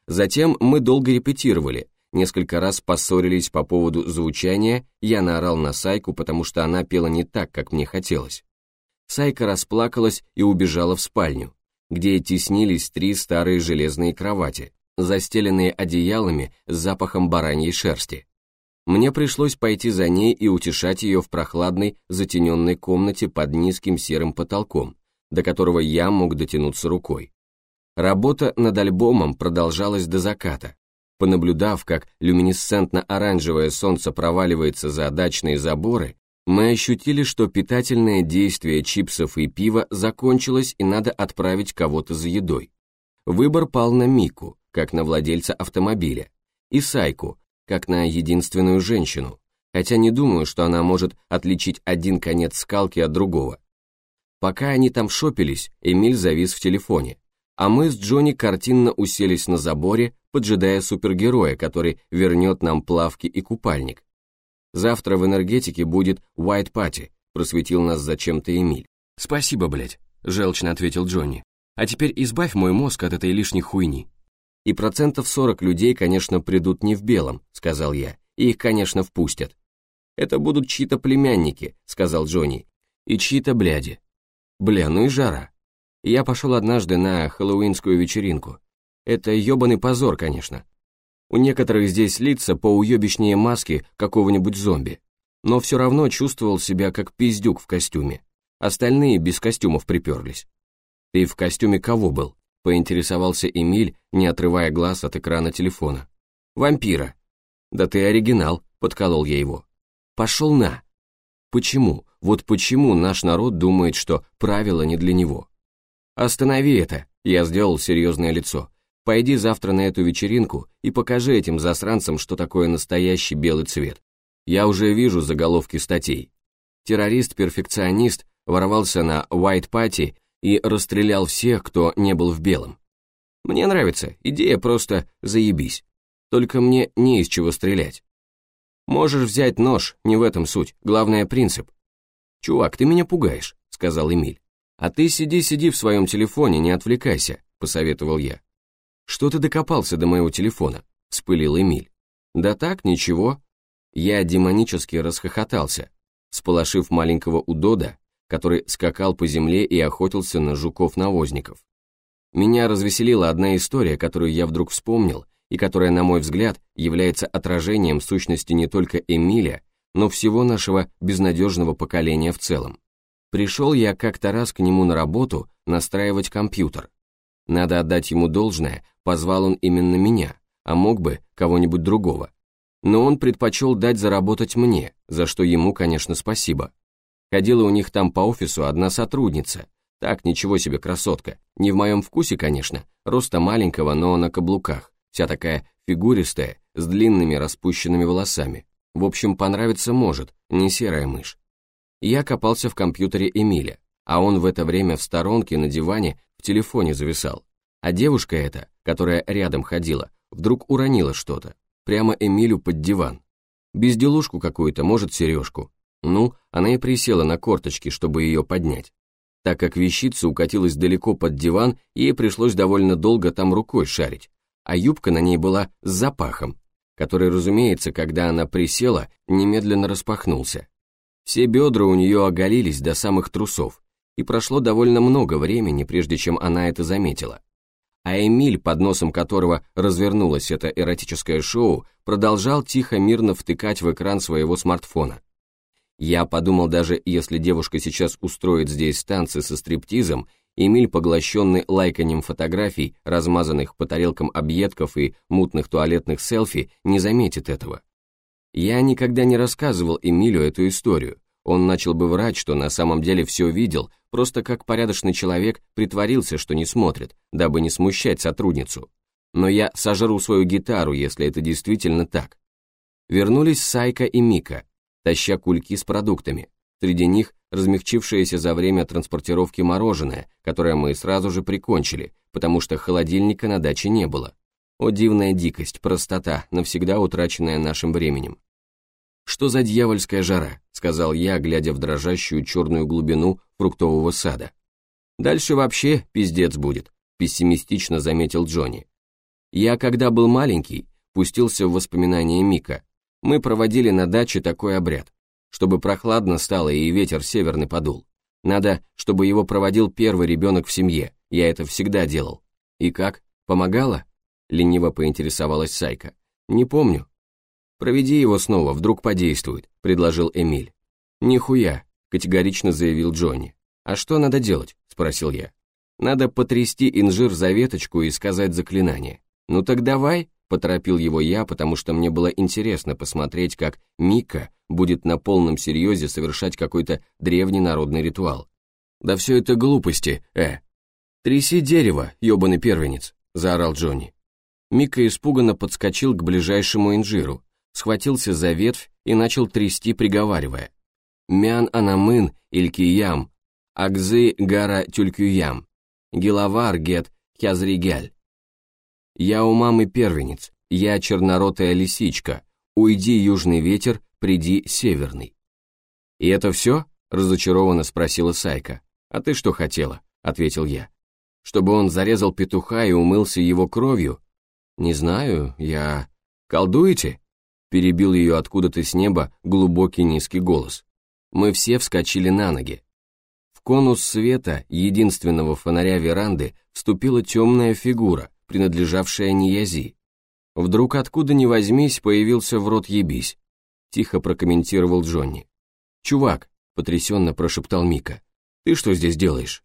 Затем мы долго репетировали, несколько раз поссорились по поводу звучания, я наорал на Сайку, потому что она пела не так, как мне хотелось. Сайка расплакалась и убежала в спальню, где теснились три старые железные кровати, застеленные одеялами с запахом бараньей шерсти. Мне пришлось пойти за ней и утешать ее в прохладной, затененной комнате под низким серым потолком, до которого я мог дотянуться рукой. Работа над альбомом продолжалась до заката, Понаблюдав, как люминесцентно-оранжевое солнце проваливается за дачные заборы, мы ощутили, что питательное действие чипсов и пива закончилось и надо отправить кого-то за едой. Выбор пал на Мику, как на владельца автомобиля, и Сайку, как на единственную женщину, хотя не думаю, что она может отличить один конец скалки от другого. Пока они там шопились, Эмиль завис в телефоне, а мы с Джонни картинно уселись на заборе, поджидая супергероя, который вернет нам плавки и купальник. Завтра в энергетике будет White Party, просветил нас зачем-то Эмиль. Спасибо, блядь, желчно ответил Джонни. А теперь избавь мой мозг от этой лишней хуйни. И процентов 40 людей, конечно, придут не в белом, сказал я, и их, конечно, впустят. Это будут чьи-то племянники, сказал Джонни, и чьи-то бляди. Бля, ну и жара. Я пошел однажды на хэллоуинскую вечеринку. Это ебаный позор, конечно. У некоторых здесь лица по уебищнее маски какого-нибудь зомби. Но все равно чувствовал себя как пиздюк в костюме. Остальные без костюмов приперлись. «Ты в костюме кого был?» — поинтересовался Эмиль, не отрывая глаз от экрана телефона. «Вампира». «Да ты оригинал», — подколол я его. «Пошел на». Почему, вот почему наш народ думает, что правила не для него? «Останови это», — я сделал серьезное лицо. Пойди завтра на эту вечеринку и покажи этим засранцам, что такое настоящий белый цвет. Я уже вижу заголовки статей. Террорист-перфекционист ворвался на White Party и расстрелял всех, кто не был в белом. Мне нравится, идея просто заебись. Только мне не из чего стрелять. Можешь взять нож, не в этом суть, главное принцип. «Чувак, ты меня пугаешь», — сказал Эмиль. «А ты сиди-сиди в своем телефоне, не отвлекайся», — посоветовал я. «Что ты докопался до моего телефона?» — вспылил Эмиль. «Да так, ничего». Я демонически расхохотался, сполошив маленького удода, который скакал по земле и охотился на жуков-навозников. Меня развеселила одна история, которую я вдруг вспомнил, и которая, на мой взгляд, является отражением сущности не только Эмиля, но всего нашего безнадежного поколения в целом. Пришел я как-то раз к нему на работу настраивать компьютер. Надо отдать ему должное, позвал он именно меня, а мог бы кого-нибудь другого. Но он предпочел дать заработать мне, за что ему, конечно, спасибо. Ходила у них там по офису одна сотрудница. Так, ничего себе красотка. Не в моем вкусе, конечно, роста маленького, но на каблуках. Вся такая фигуристая, с длинными распущенными волосами. В общем, понравиться может, не серая мышь. Я копался в компьютере Эмиля, а он в это время в сторонке на диване в телефоне зависал. А девушка эта, которая рядом ходила, вдруг уронила что-то, прямо Эмилю под диван. Безделушку какую-то, может, сережку. Ну, она и присела на корточки, чтобы ее поднять. Так как вещица укатилась далеко под диван, ей пришлось довольно долго там рукой шарить, а юбка на ней была с запахом, который, разумеется, когда она присела, немедленно распахнулся. Все бедра у нее оголились до самых трусов, и прошло довольно много времени, прежде чем она это заметила. А Эмиль, под носом которого развернулось это эротическое шоу, продолжал тихо-мирно втыкать в экран своего смартфона. Я подумал даже, если девушка сейчас устроит здесь танцы со стриптизом, Эмиль, поглощенный лайканием фотографий, размазанных по тарелкам объедков и мутных туалетных селфи, не заметит этого. Я никогда не рассказывал Эмилю эту историю, он начал бы врать, что на самом деле все видел, просто как порядочный человек притворился, что не смотрит, дабы не смущать сотрудницу. Но я сожру свою гитару, если это действительно так. Вернулись Сайка и Мика, таща кульки с продуктами. Среди них размягчившееся за время транспортировки мороженое, которое мы сразу же прикончили, потому что холодильника на даче не было. О дивная дикость, простота, навсегда утраченная нашим временем. «Что за дьявольская жара?» — сказал я, глядя в дрожащую черную глубину фруктового сада. «Дальше вообще пиздец будет», — пессимистично заметил Джонни. «Я, когда был маленький, пустился в воспоминания Мика. Мы проводили на даче такой обряд. Чтобы прохладно стало и ветер северный подул. Надо, чтобы его проводил первый ребенок в семье. Я это всегда делал. И как? Помогало?» — лениво поинтересовалась Сайка. «Не помню. «Проведи его снова, вдруг подействует», — предложил Эмиль. «Нихуя», — категорично заявил Джонни. «А что надо делать?» — спросил я. «Надо потрясти инжир за веточку и сказать заклинание». «Ну так давай», — поторопил его я, потому что мне было интересно посмотреть, как Мика будет на полном серьезе совершать какой-то древний народный ритуал. «Да все это глупости, э!» «Тряси дерево, ебаный первенец», — заорал Джонни. Мика испуганно подскочил к ближайшему инжиру, схватился за ветвь и начал трясти, приговаривая. «Мян анамын илькиям, агзы гара тюлькюям, гилавар гет хязригяль». «Я у мамы первенец, я черноротая лисичка, уйди южный ветер, приди северный». «И это все?» — разочарованно спросила Сайка. «А ты что хотела?» — ответил я. «Чтобы он зарезал петуха и умылся его кровью?» «Не знаю, я...» «Колдуете?» перебил ее откуда-то с неба глубокий низкий голос. Мы все вскочили на ноги. В конус света единственного фонаря веранды вступила темная фигура, принадлежавшая Ниязи. Вдруг откуда ни возьмись появился в рот ебись. Тихо прокомментировал Джонни. «Чувак», — потрясенно прошептал Мика, — «ты что здесь делаешь?»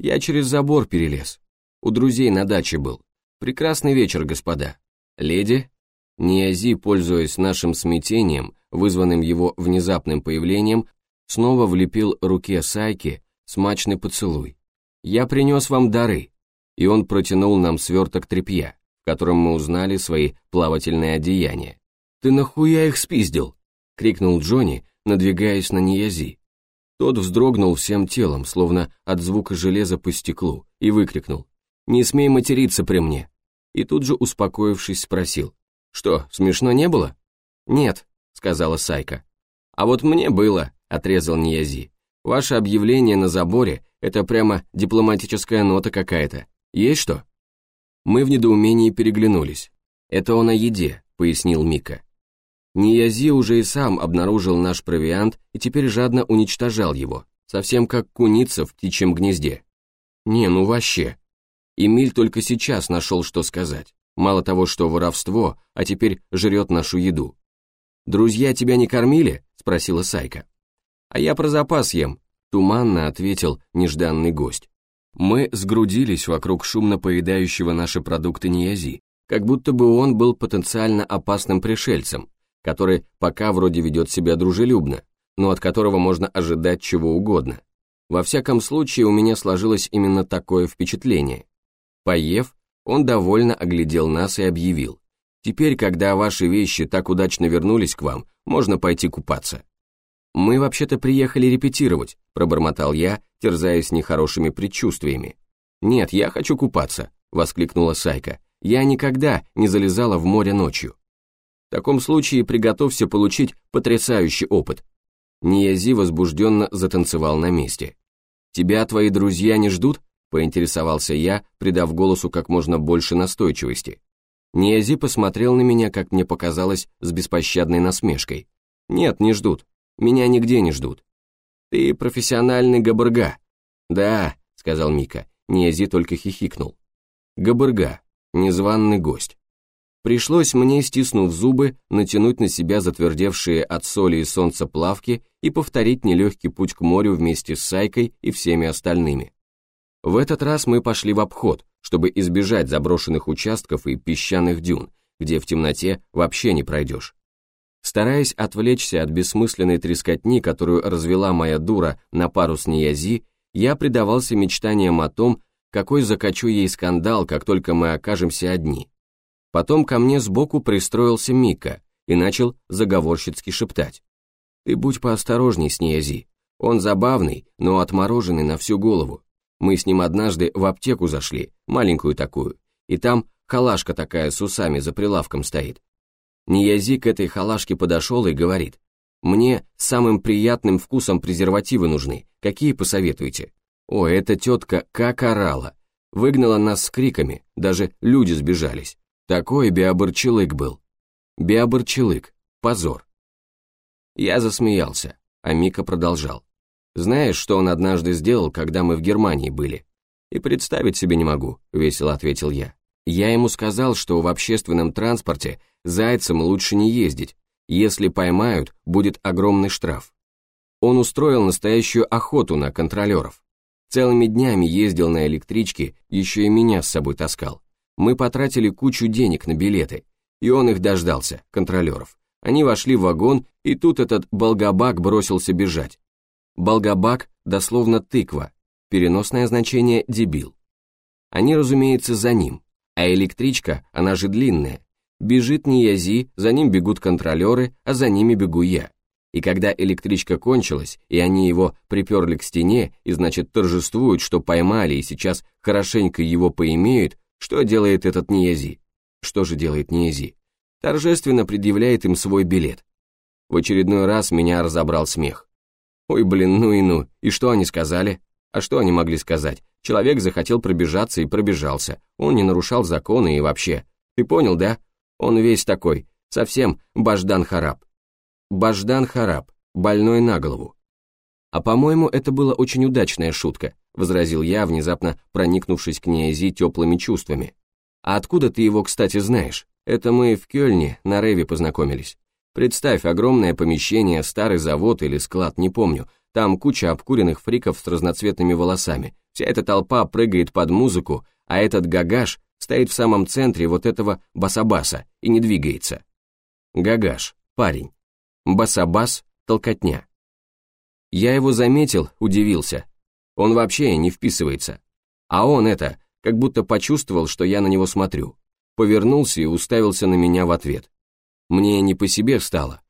«Я через забор перелез. У друзей на даче был. Прекрасный вечер, господа. Леди, Ниази, пользуясь нашим смятением, вызванным его внезапным появлением, снова влепил руке Сайки смачный поцелуй. «Я принес вам дары», и он протянул нам сверток тряпья, в котором мы узнали свои плавательные одеяния. «Ты нахуя их спиздил?» — крикнул Джонни, надвигаясь на Ниязи. Тот вздрогнул всем телом, словно от звука железа по стеклу, и выкрикнул «Не смей материться при мне!» И тут же, успокоившись, спросил «Что, смешно не было?» «Нет», — сказала Сайка. «А вот мне было», — отрезал Ниязи. «Ваше объявление на заборе — это прямо дипломатическая нота какая-то. Есть что?» Мы в недоумении переглянулись. «Это он о еде», — пояснил Мика. Ниязи уже и сам обнаружил наш провиант и теперь жадно уничтожал его, совсем как куница в птичьем гнезде. Не, ну вообще. Эмиль только сейчас нашел, что сказать. Мало того, что воровство, а теперь жрет нашу еду. «Друзья тебя не кормили?» – спросила Сайка. «А я про запас ем», – туманно ответил нежданный гость. Мы сгрудились вокруг шумно поедающего наши продукты Ниязи, как будто бы он был потенциально опасным пришельцем, который пока вроде ведет себя дружелюбно, но от которого можно ожидать чего угодно. Во всяком случае, у меня сложилось именно такое впечатление. Поев, он довольно оглядел нас и объявил. «Теперь, когда ваши вещи так удачно вернулись к вам, можно пойти купаться». «Мы вообще-то приехали репетировать», – пробормотал я, терзаясь нехорошими предчувствиями. «Нет, я хочу купаться», – воскликнула Сайка. «Я никогда не залезала в море ночью». «В таком случае приготовься получить потрясающий опыт». Ниязи возбужденно затанцевал на месте. «Тебя твои друзья не ждут?» Поинтересовался я, придав голосу как можно больше настойчивости. Ниази посмотрел на меня, как мне показалось, с беспощадной насмешкой. «Нет, не ждут. Меня нигде не ждут. Ты профессиональный габарга. «Да», — сказал Мика, Ниази только хихикнул. «Габырга, незваный гость». Пришлось мне, стиснув зубы, натянуть на себя затвердевшие от соли и солнца плавки и повторить нелегкий путь к морю вместе с Сайкой и всеми остальными. В этот раз мы пошли в обход, чтобы избежать заброшенных участков и песчаных дюн, где в темноте вообще не пройдешь. Стараясь отвлечься от бессмысленной трескотни, которую развела моя дура на пару с Ниязи, я предавался мечтаниям о том, какой закачу ей скандал, как только мы окажемся одни. Потом ко мне сбоку пристроился Мика и начал заговорщицки шептать. «Ты будь поосторожней с Ниязи. Он забавный, но отмороженный на всю голову. Мы с ним однажды в аптеку зашли, маленькую такую, и там халашка такая с усами за прилавком стоит. Ниязи к этой халашке подошел и говорит, «Мне самым приятным вкусом презервативы нужны, какие посоветуете?» О, эта тетка как орала, выгнала нас с криками, даже люди сбежались. Такой биоборчелык был. Биоборчелык. Позор. Я засмеялся, а Мика продолжал. Знаешь, что он однажды сделал, когда мы в Германии были? И представить себе не могу, весело ответил я. Я ему сказал, что в общественном транспорте зайцам лучше не ездить. Если поймают, будет огромный штраф. Он устроил настоящую охоту на контролеров. Целыми днями ездил на электричке, еще и меня с собой таскал. Мы потратили кучу денег на билеты, и он их дождался, контролеров. Они вошли в вагон, и тут этот болгабак бросился бежать. Болгабак дословно тыква, переносное значение дебил. Они, разумеется, за ним, а электричка, она же длинная. Бежит не Язи, за ним бегут контролеры, а за ними бегу я. И когда электричка кончилась, и они его приперли к стене, и значит торжествуют, что поймали и сейчас хорошенько его поимеют, что делает этот Ниязи? Что же делает Ниязи? Торжественно предъявляет им свой билет. В очередной раз меня разобрал смех. Ой, блин, ну и ну, и что они сказали? А что они могли сказать? Человек захотел пробежаться и пробежался, он не нарушал законы и вообще. Ты понял, да? Он весь такой, совсем Баждан Хараб. Баждан Хараб, больной на голову. А по-моему, это была очень удачная шутка, возразил я, внезапно проникнувшись к Ниази теплыми чувствами. «А откуда ты его, кстати, знаешь? Это мы в Кёльне на Реве познакомились. Представь, огромное помещение, старый завод или склад, не помню. Там куча обкуренных фриков с разноцветными волосами. Вся эта толпа прыгает под музыку, а этот гагаш стоит в самом центре вот этого басабаса и не двигается. Гагаш, парень. Басабас, толкотня. Я его заметил, удивился, он вообще не вписывается. А он это, как будто почувствовал, что я на него смотрю. Повернулся и уставился на меня в ответ. Мне не по себе стало.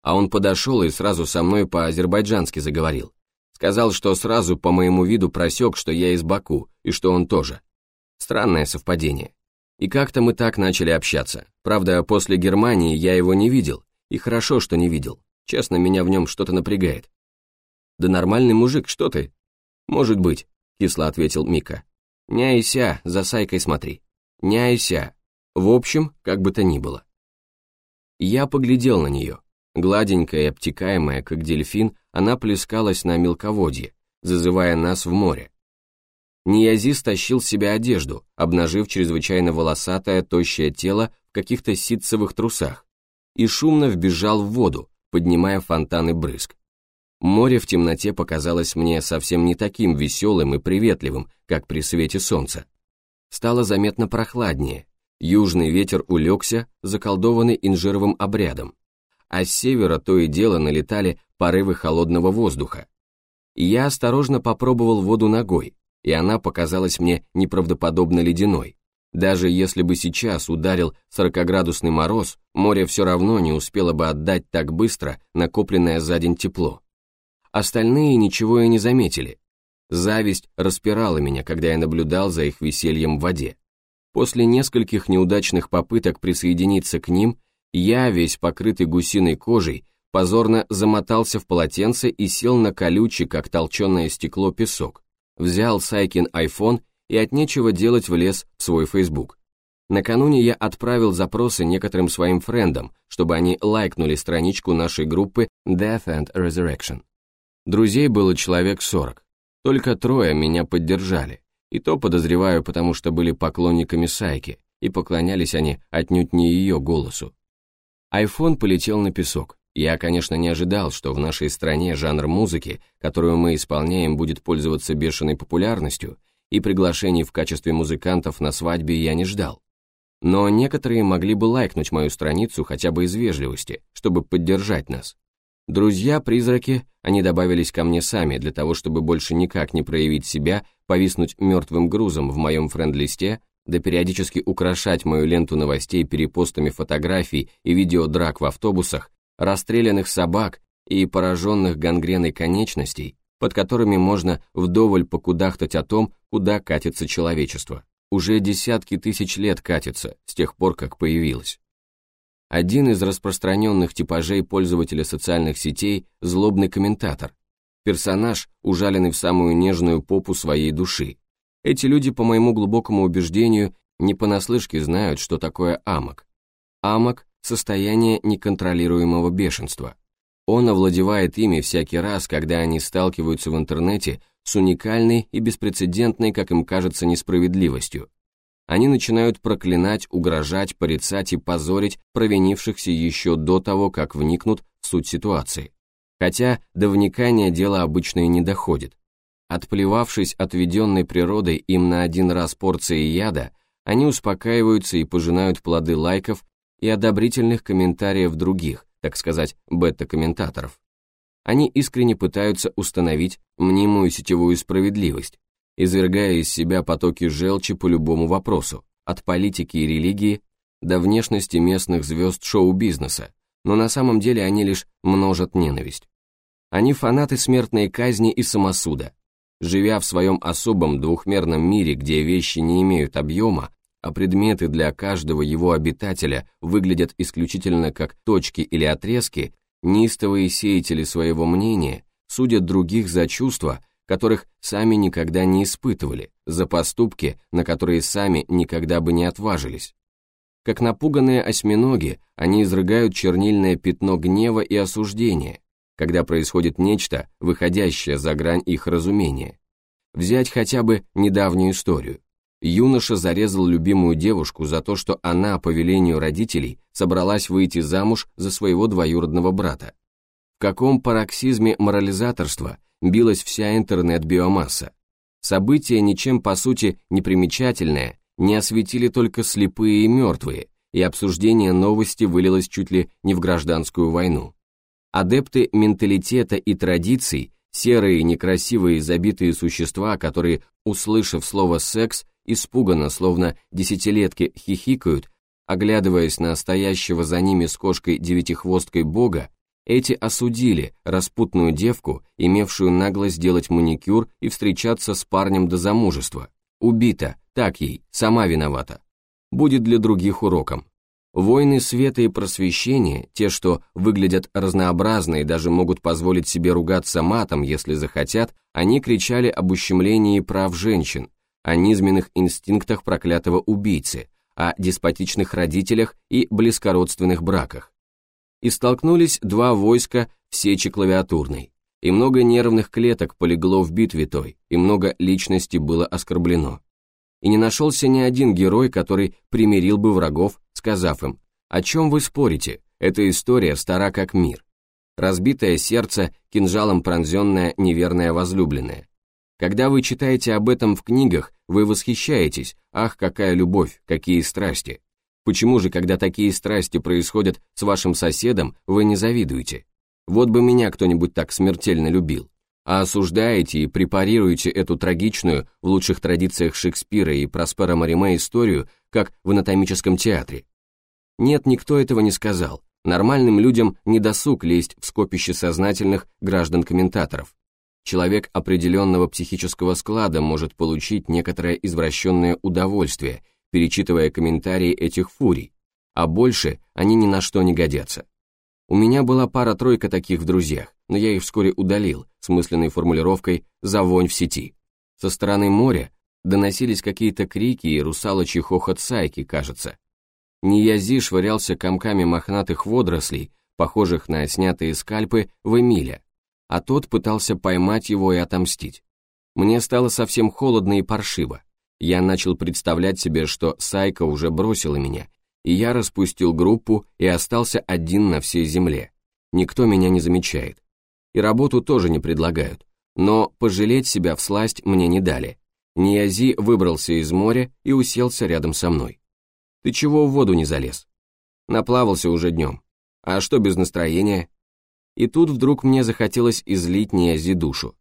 А он подошел и сразу со мной по-азербайджански заговорил. Сказал, что сразу по моему виду просек, что я из Баку, и что он тоже. Странное совпадение. И как-то мы так начали общаться. Правда, после Германии я его не видел. И хорошо, что не видел. Честно, меня в нем что-то напрягает. Да нормальный мужик, что ты? «Может быть», — кисло ответил Мика. «Няйся, за Сайкой смотри. Няйся. В общем, как бы то ни было». Я поглядел на нее. Гладенькая и обтекаемая, как дельфин, она плескалась на мелководье, зазывая нас в море. Ниязи стащил с себя одежду, обнажив чрезвычайно волосатое, тощее тело в каких-то ситцевых трусах, и шумно вбежал в воду, поднимая фонтаны брызг. Море в темноте показалось мне совсем не таким веселым и приветливым, как при свете солнца. Стало заметно прохладнее, южный ветер улегся, заколдованный инжировым обрядом, а с севера то и дело налетали порывы холодного воздуха. я осторожно попробовал воду ногой, и она показалась мне неправдоподобно ледяной. Даже если бы сейчас ударил 40-градусный мороз, море все равно не успело бы отдать так быстро накопленное за день тепло. Остальные ничего и не заметили. Зависть распирала меня, когда я наблюдал за их весельем в воде. После нескольких неудачных попыток присоединиться к ним, я, весь покрытый гусиной кожей, позорно замотался в полотенце и сел на колючий, как толченое стекло, песок. Взял Сайкин iPhone и от нечего делать влез в свой Facebook. Накануне я отправил запросы некоторым своим френдам, чтобы они лайкнули страничку нашей группы Death and Resurrection. Друзей было человек сорок. Только трое меня поддержали, и то подозреваю, потому что были поклонниками Сайки, и поклонялись они отнюдь не ее голосу. Айфон полетел на песок. Я, конечно, не ожидал, что в нашей стране жанр музыки, которую мы исполняем, будет пользоваться бешеной популярностью, и приглашений в качестве музыкантов на свадьбе я не ждал. Но некоторые могли бы лайкнуть мою страницу хотя бы из вежливости, чтобы поддержать нас. Друзья-призраки, они добавились ко мне сами для того, чтобы больше никак не проявить себя, повиснуть мертвым грузом в моем френд-листе, да периодически украшать мою ленту новостей перепостами фотографий и видеодрак в автобусах, расстрелянных собак и пораженных гангреной конечностей, под которыми можно вдоволь покудахтать о том, куда катится человечество. Уже десятки тысяч лет катится, с тех пор, как появилось. Один из распространенных типажей пользователя социальных сетей – злобный комментатор. Персонаж, ужаленный в самую нежную попу своей души. Эти люди, по моему глубокому убеждению, не понаслышке знают, что такое амок. Амок – состояние неконтролируемого бешенства. Он овладевает ими всякий раз, когда они сталкиваются в интернете с уникальной и беспрецедентной, как им кажется, несправедливостью, они начинают проклинать, угрожать, порицать и позорить провинившихся еще до того, как вникнут в суть ситуации. Хотя до вникания дело обычно и не доходит. Отплевавшись от введенной природой им на один раз порции яда, они успокаиваются и пожинают плоды лайков и одобрительных комментариев других, так сказать, бета-комментаторов. Они искренне пытаются установить мнимую сетевую справедливость, извергая из себя потоки желчи по любому вопросу, от политики и религии до внешности местных звезд шоу-бизнеса, но на самом деле они лишь множат ненависть. Они фанаты смертной казни и самосуда. Живя в своем особом двухмерном мире, где вещи не имеют объема, а предметы для каждого его обитателя выглядят исключительно как точки или отрезки, неистовые сеятели своего мнения судят других за чувства, которых сами никогда не испытывали, за поступки, на которые сами никогда бы не отважились. Как напуганные осьминоги, они изрыгают чернильное пятно гнева и осуждения, когда происходит нечто, выходящее за грань их разумения. Взять хотя бы недавнюю историю. Юноша зарезал любимую девушку за то, что она, по велению родителей, собралась выйти замуж за своего двоюродного брата. В каком пароксизме морализаторства билась вся интернет-биомасса. События, ничем по сути не примечательные, не осветили только слепые и мертвые, и обсуждение новости вылилось чуть ли не в гражданскую войну. Адепты менталитета и традиций, серые, некрасивые, забитые существа, которые, услышав слово «секс», испуганно, словно десятилетки хихикают, оглядываясь на стоящего за ними с кошкой-девятихвосткой бога, эти осудили распутную девку, имевшую наглость делать маникюр и встречаться с парнем до замужества. Убита, так ей, сама виновата. Будет для других уроком. Войны света и просвещения, те, что выглядят разнообразно и даже могут позволить себе ругаться матом, если захотят, они кричали об ущемлении прав женщин, о низменных инстинктах проклятого убийцы, о деспотичных родителях и близкородственных браках и столкнулись два войска в сече клавиатурной, и много нервных клеток полегло в битве той, и много личностей было оскорблено. И не нашелся ни один герой, который примирил бы врагов, сказав им, «О чем вы спорите? Эта история стара как мир». Разбитое сердце, кинжалом пронзенное неверная возлюбленная. Когда вы читаете об этом в книгах, вы восхищаетесь, ах, какая любовь, какие страсти. Почему же, когда такие страсти происходят с вашим соседом, вы не завидуете? Вот бы меня кто-нибудь так смертельно любил. А осуждаете и препарируете эту трагичную, в лучших традициях Шекспира и Проспера Мариме историю, как в анатомическом театре. Нет, никто этого не сказал. Нормальным людям не досуг лезть в скопище сознательных граждан-комментаторов. Человек определенного психического склада может получить некоторое извращенное удовольствие – перечитывая комментарии этих фурий, а больше они ни на что не годятся. У меня была пара-тройка таких в друзьях, но я их вскоре удалил с мысленной формулировкой «за вонь в сети». Со стороны моря доносились какие-то крики и русалочий хохот сайки, кажется. Ниязи швырялся комками мохнатых водорослей, похожих на снятые скальпы, в Эмиля, а тот пытался поймать его и отомстить. Мне стало совсем холодно и паршиво. Я начал представлять себе, что Сайка уже бросила меня, и я распустил группу и остался один на всей земле. Никто меня не замечает. И работу тоже не предлагают. Но пожалеть себя в сласть мне не дали. Ниязи выбрался из моря и уселся рядом со мной. «Ты чего в воду не залез?» «Наплавался уже днем. А что без настроения?» И тут вдруг мне захотелось излить Ниязи душу.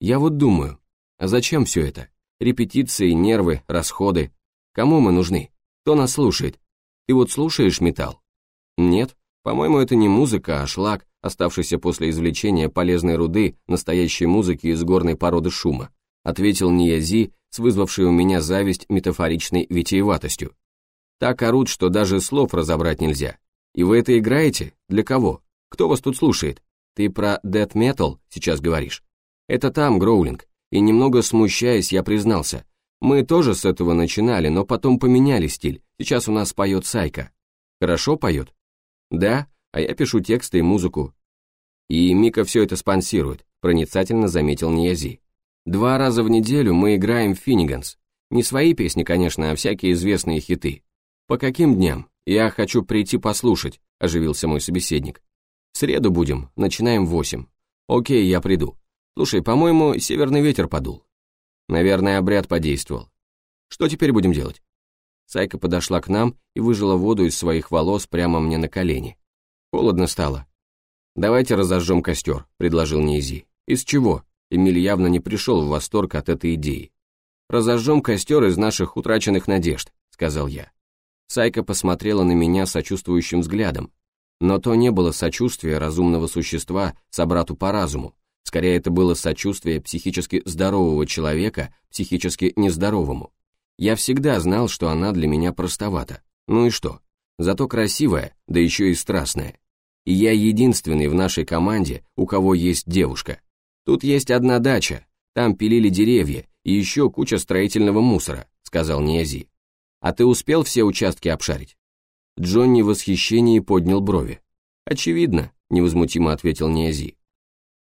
Я вот думаю, а зачем все это? Репетиции, нервы, расходы. Кому мы нужны? Кто нас слушает? Ты вот слушаешь металл? Нет, по-моему, это не музыка, а шлак, оставшийся после извлечения полезной руды настоящей музыки из горной породы шума, ответил Ниязи с вызвавшей у меня зависть метафоричной витиеватостью. Так орут, что даже слов разобрать нельзя. И вы это играете? Для кого? Кто вас тут слушает? Ты про metal сейчас говоришь? Это там, Гроулинг. И немного смущаясь, я признался. Мы тоже с этого начинали, но потом поменяли стиль. Сейчас у нас поет Сайка. Хорошо поет? Да, а я пишу тексты и музыку. И Мика все это спонсирует, проницательно заметил Ниязи. Два раза в неделю мы играем в Финниганс. Не свои песни, конечно, а всякие известные хиты. По каким дням? Я хочу прийти послушать, оживился мой собеседник. В среду будем, начинаем в восемь. Окей, я приду. Слушай, по-моему, северный ветер подул. Наверное, обряд подействовал. Что теперь будем делать? Сайка подошла к нам и выжила воду из своих волос прямо мне на колени. Холодно стало. «Давайте разожжем костер», — предложил Нейзи. «Из чего?» Эмиль явно не пришел в восторг от этой идеи. «Разожжем костер из наших утраченных надежд», — сказал я. Сайка посмотрела на меня сочувствующим взглядом, но то не было сочувствия разумного существа собрату по разуму, Скорее, это было сочувствие психически здорового человека психически нездоровому. Я всегда знал, что она для меня простовата. Ну и что? Зато красивая, да еще и страстная. И я единственный в нашей команде, у кого есть девушка. Тут есть одна дача, там пилили деревья и еще куча строительного мусора, сказал Ниази. А ты успел все участки обшарить? Джонни в восхищении поднял брови. Очевидно, невозмутимо ответил Ниази.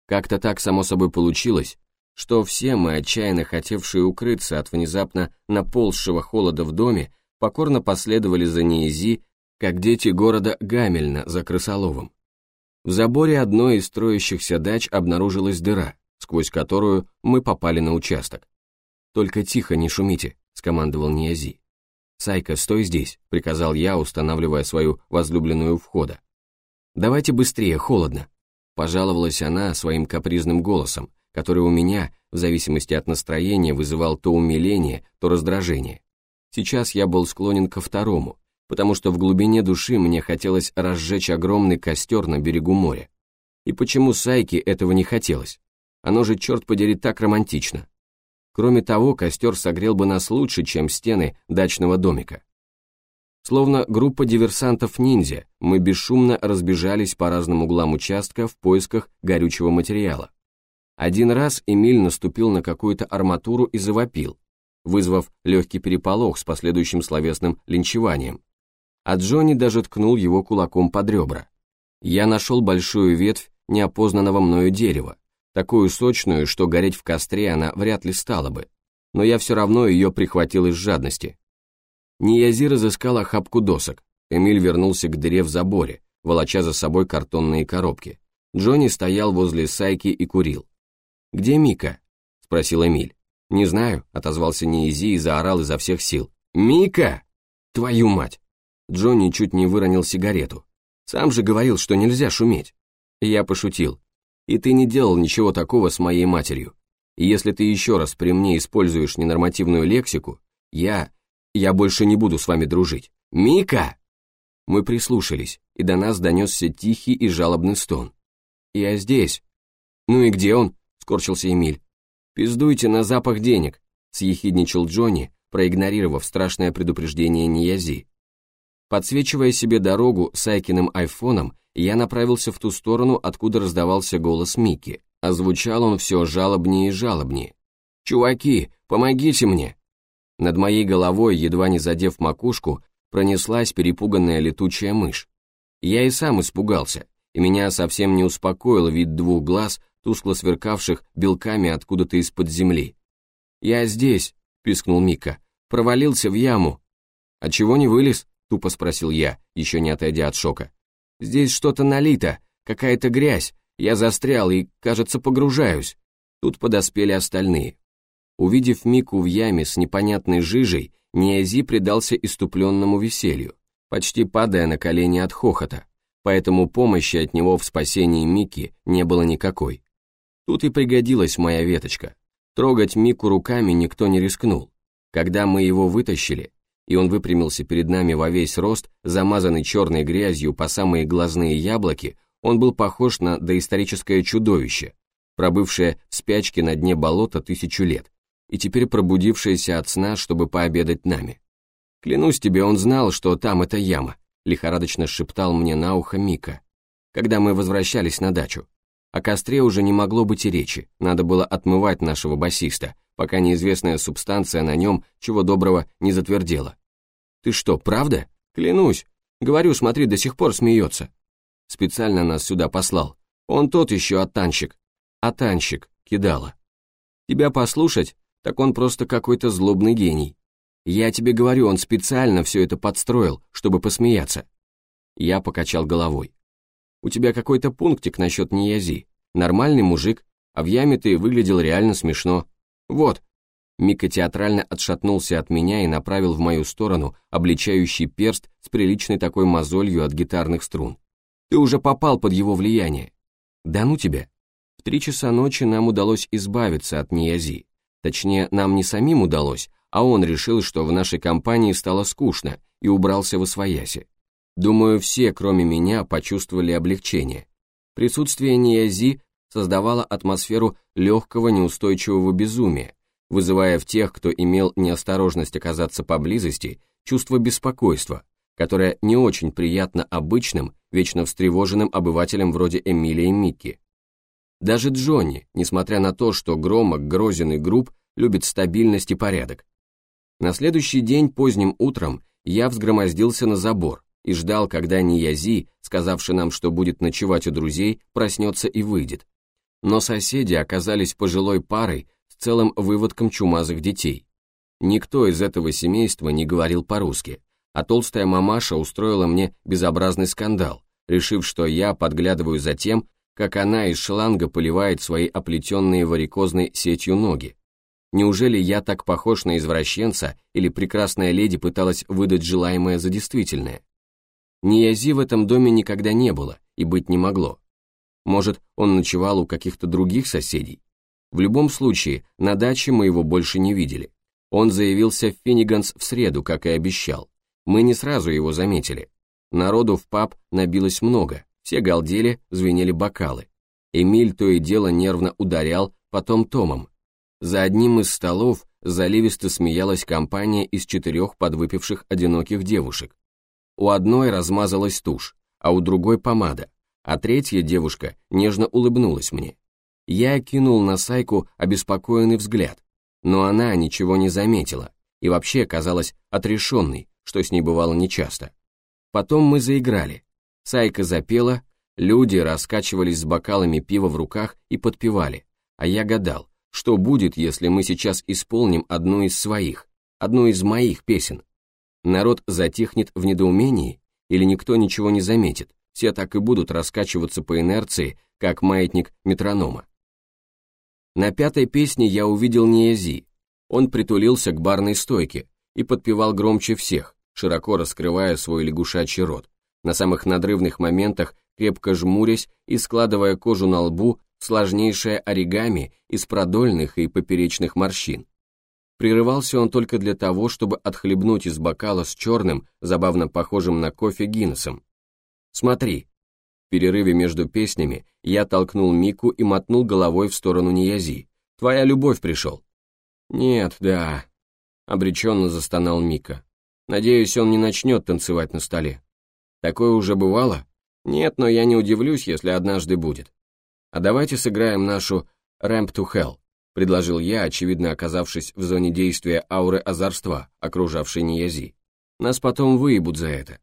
Как-то так само собой получилось, что все мы, отчаянно хотевшие укрыться от внезапно наползшего холода в доме, покорно последовали за Неизи, как дети города Гамельна за Крысоловым. В заборе одной из строящихся дач обнаружилась дыра, сквозь которую мы попали на участок. «Только тихо, не шумите», — скомандовал Ниази. «Сайка, стой здесь», — приказал я, устанавливая свою возлюбленную входа. «Давайте быстрее, холодно». Пожаловалась она своим капризным голосом, который у меня, в зависимости от настроения, вызывал то умиление, то раздражение. Сейчас я был склонен ко второму, потому что в глубине души мне хотелось разжечь огромный костер на берегу моря. И почему Сайке этого не хотелось? Оно же, черт подери, так романтично. Кроме того, костер согрел бы нас лучше, чем стены дачного домика. Словно группа диверсантов-ниндзя, мы бесшумно разбежались по разным углам участка в поисках горючего материала. Один раз Эмиль наступил на какую-то арматуру и завопил, вызвав легкий переполох с последующим словесным линчеванием. А Джонни даже ткнул его кулаком под ребра. Я нашел большую ветвь неопознанного мною дерева, такую сочную, что гореть в костре она вряд ли стала бы, но я все равно ее прихватил из жадности. Ниязи разыскал охапку досок. Эмиль вернулся к дыре в заборе, волоча за собой картонные коробки. Джонни стоял возле Сайки и курил. «Где Мика?» – спросил Эмиль. «Не знаю», – отозвался Ниязи и заорал изо всех сил. «Мика! Твою мать!» Джонни чуть не выронил сигарету. «Сам же говорил, что нельзя шуметь». Я пошутил. «И ты не делал ничего такого с моей матерью. И если ты еще раз при мне используешь ненормативную лексику, я, я больше не буду с вами дружить. Мика!» Мы прислушались, и до нас донесся тихий и жалобный стон. «Я здесь». «Ну и где он?» — скорчился Эмиль. «Пиздуйте на запах денег», — съехидничал Джонни, проигнорировав страшное предупреждение Ниязи. Подсвечивая себе дорогу Сайкиным айфоном, я направился в ту сторону, откуда раздавался голос Микки, а звучал он все жалобнее и жалобнее. «Чуваки, помогите мне!» Над моей головой, едва не задев макушку, пронеслась перепуганная летучая мышь. Я и сам испугался, и меня совсем не успокоил вид двух глаз, тускло сверкавших белками откуда-то из-под земли. «Я здесь», — пискнул Мика. «Провалился в яму». «А чего не вылез?» — тупо спросил я, еще не отойдя от шока. «Здесь что-то налито, какая-то грязь. Я застрял и, кажется, погружаюсь». Тут подоспели остальные. Увидев Мику в яме с непонятной жижей, Ниази предался иступленному веселью, почти падая на колени от хохота, поэтому помощи от него в спасении Мики не было никакой. Тут и пригодилась моя веточка. Трогать Мику руками никто не рискнул. Когда мы его вытащили, и он выпрямился перед нами во весь рост, замазанный черной грязью по самые глазные яблоки, он был похож на доисторическое чудовище, пробывшее в спячке на дне болота тысячу лет, и теперь пробудившееся от сна, чтобы пообедать нами. Клянусь тебе, он знал, что там эта яма, лихорадочно шептал мне на ухо Мика, когда мы возвращались на дачу. О костре уже не могло быть и речи, надо было отмывать нашего басиста, пока неизвестная субстанция на нем, чего доброго, не затвердела. «Ты что, правда? Клянусь. Говорю, смотри, до сих пор смеется. Специально нас сюда послал. Он тот еще атанщик. Атанщик, кидала. Тебя послушать, так он просто какой-то злобный гений. Я тебе говорю, он специально все это подстроил, чтобы посмеяться. Я покачал головой. У тебя какой-то пунктик насчет неязи. Нормальный мужик, а в яме ты выглядел реально смешно. Вот. Мика театрально отшатнулся от меня и направил в мою сторону обличающий перст с приличной такой мозолью от гитарных струн. Ты уже попал под его влияние. Да ну тебя. В три часа ночи нам удалось избавиться от неязи. Точнее, нам не самим удалось, а он решил, что в нашей компании стало скучно и убрался в освояси. Думаю, все, кроме меня, почувствовали облегчение. Присутствие неязи создавало атмосферу легкого неустойчивого безумия, вызывая в тех, кто имел неосторожность оказаться поблизости, чувство беспокойства, которое не очень приятно обычным, вечно встревоженным обывателям вроде Эмилии Микки. Даже Джонни, несмотря на то, что громок, грозен и груб, любит стабильность и порядок. На следующий день поздним утром я взгромоздился на забор и ждал, когда Ниязи, сказавший нам, что будет ночевать у друзей, проснется и выйдет. Но соседи оказались пожилой парой с целым выводком чумазых детей. Никто из этого семейства не говорил по-русски, а толстая мамаша устроила мне безобразный скандал, решив, что я подглядываю за тем, как она из шланга поливает свои оплетенные варикозной сетью ноги. Неужели я так похож на извращенца или прекрасная леди пыталась выдать желаемое за действительное? Ниязи в этом доме никогда не было и быть не могло. Может, он ночевал у каких-то других соседей? В любом случае, на даче мы его больше не видели. Он заявился в Финниганс в среду, как и обещал. Мы не сразу его заметили. Народу в паб набилось много, все галдели, звенели бокалы. Эмиль то и дело нервно ударял, потом Томом. За одним из столов заливисто смеялась компания из четырех подвыпивших одиноких девушек. У одной размазалась тушь, а у другой помада, а третья девушка нежно улыбнулась мне. Я кинул на Сайку обеспокоенный взгляд, но она ничего не заметила и вообще казалась отрешенной, что с ней бывало нечасто. Потом мы заиграли. Сайка запела, люди раскачивались с бокалами пива в руках и подпевали, а я гадал, что будет, если мы сейчас исполним одну из своих, одну из моих песен. Народ затихнет в недоумении или никто ничего не заметит, все так и будут раскачиваться по инерции, как маятник метронома. На пятой песне я увидел Ниези. Он притулился к барной стойке и подпевал громче всех, широко раскрывая свой лягушачий рот, на самых надрывных моментах крепко жмурясь и складывая кожу на лбу в сложнейшее оригами из продольных и поперечных морщин. Прерывался он только для того, чтобы отхлебнуть из бокала с черным, забавно похожим на кофе Гиннесом. «Смотри». В перерыве между песнями я толкнул Мику и мотнул головой в сторону Ниязи. «Твоя любовь пришел». «Нет, да», — обреченно застонал Мика. Надеюсь, он не начнет танцевать на столе. Такое уже бывало? Нет, но я не удивлюсь, если однажды будет. А давайте сыграем нашу «Ramp to Hell», предложил я, очевидно оказавшись в зоне действия ауры озорства, окружавшей Ниязи. Нас потом выебут за это.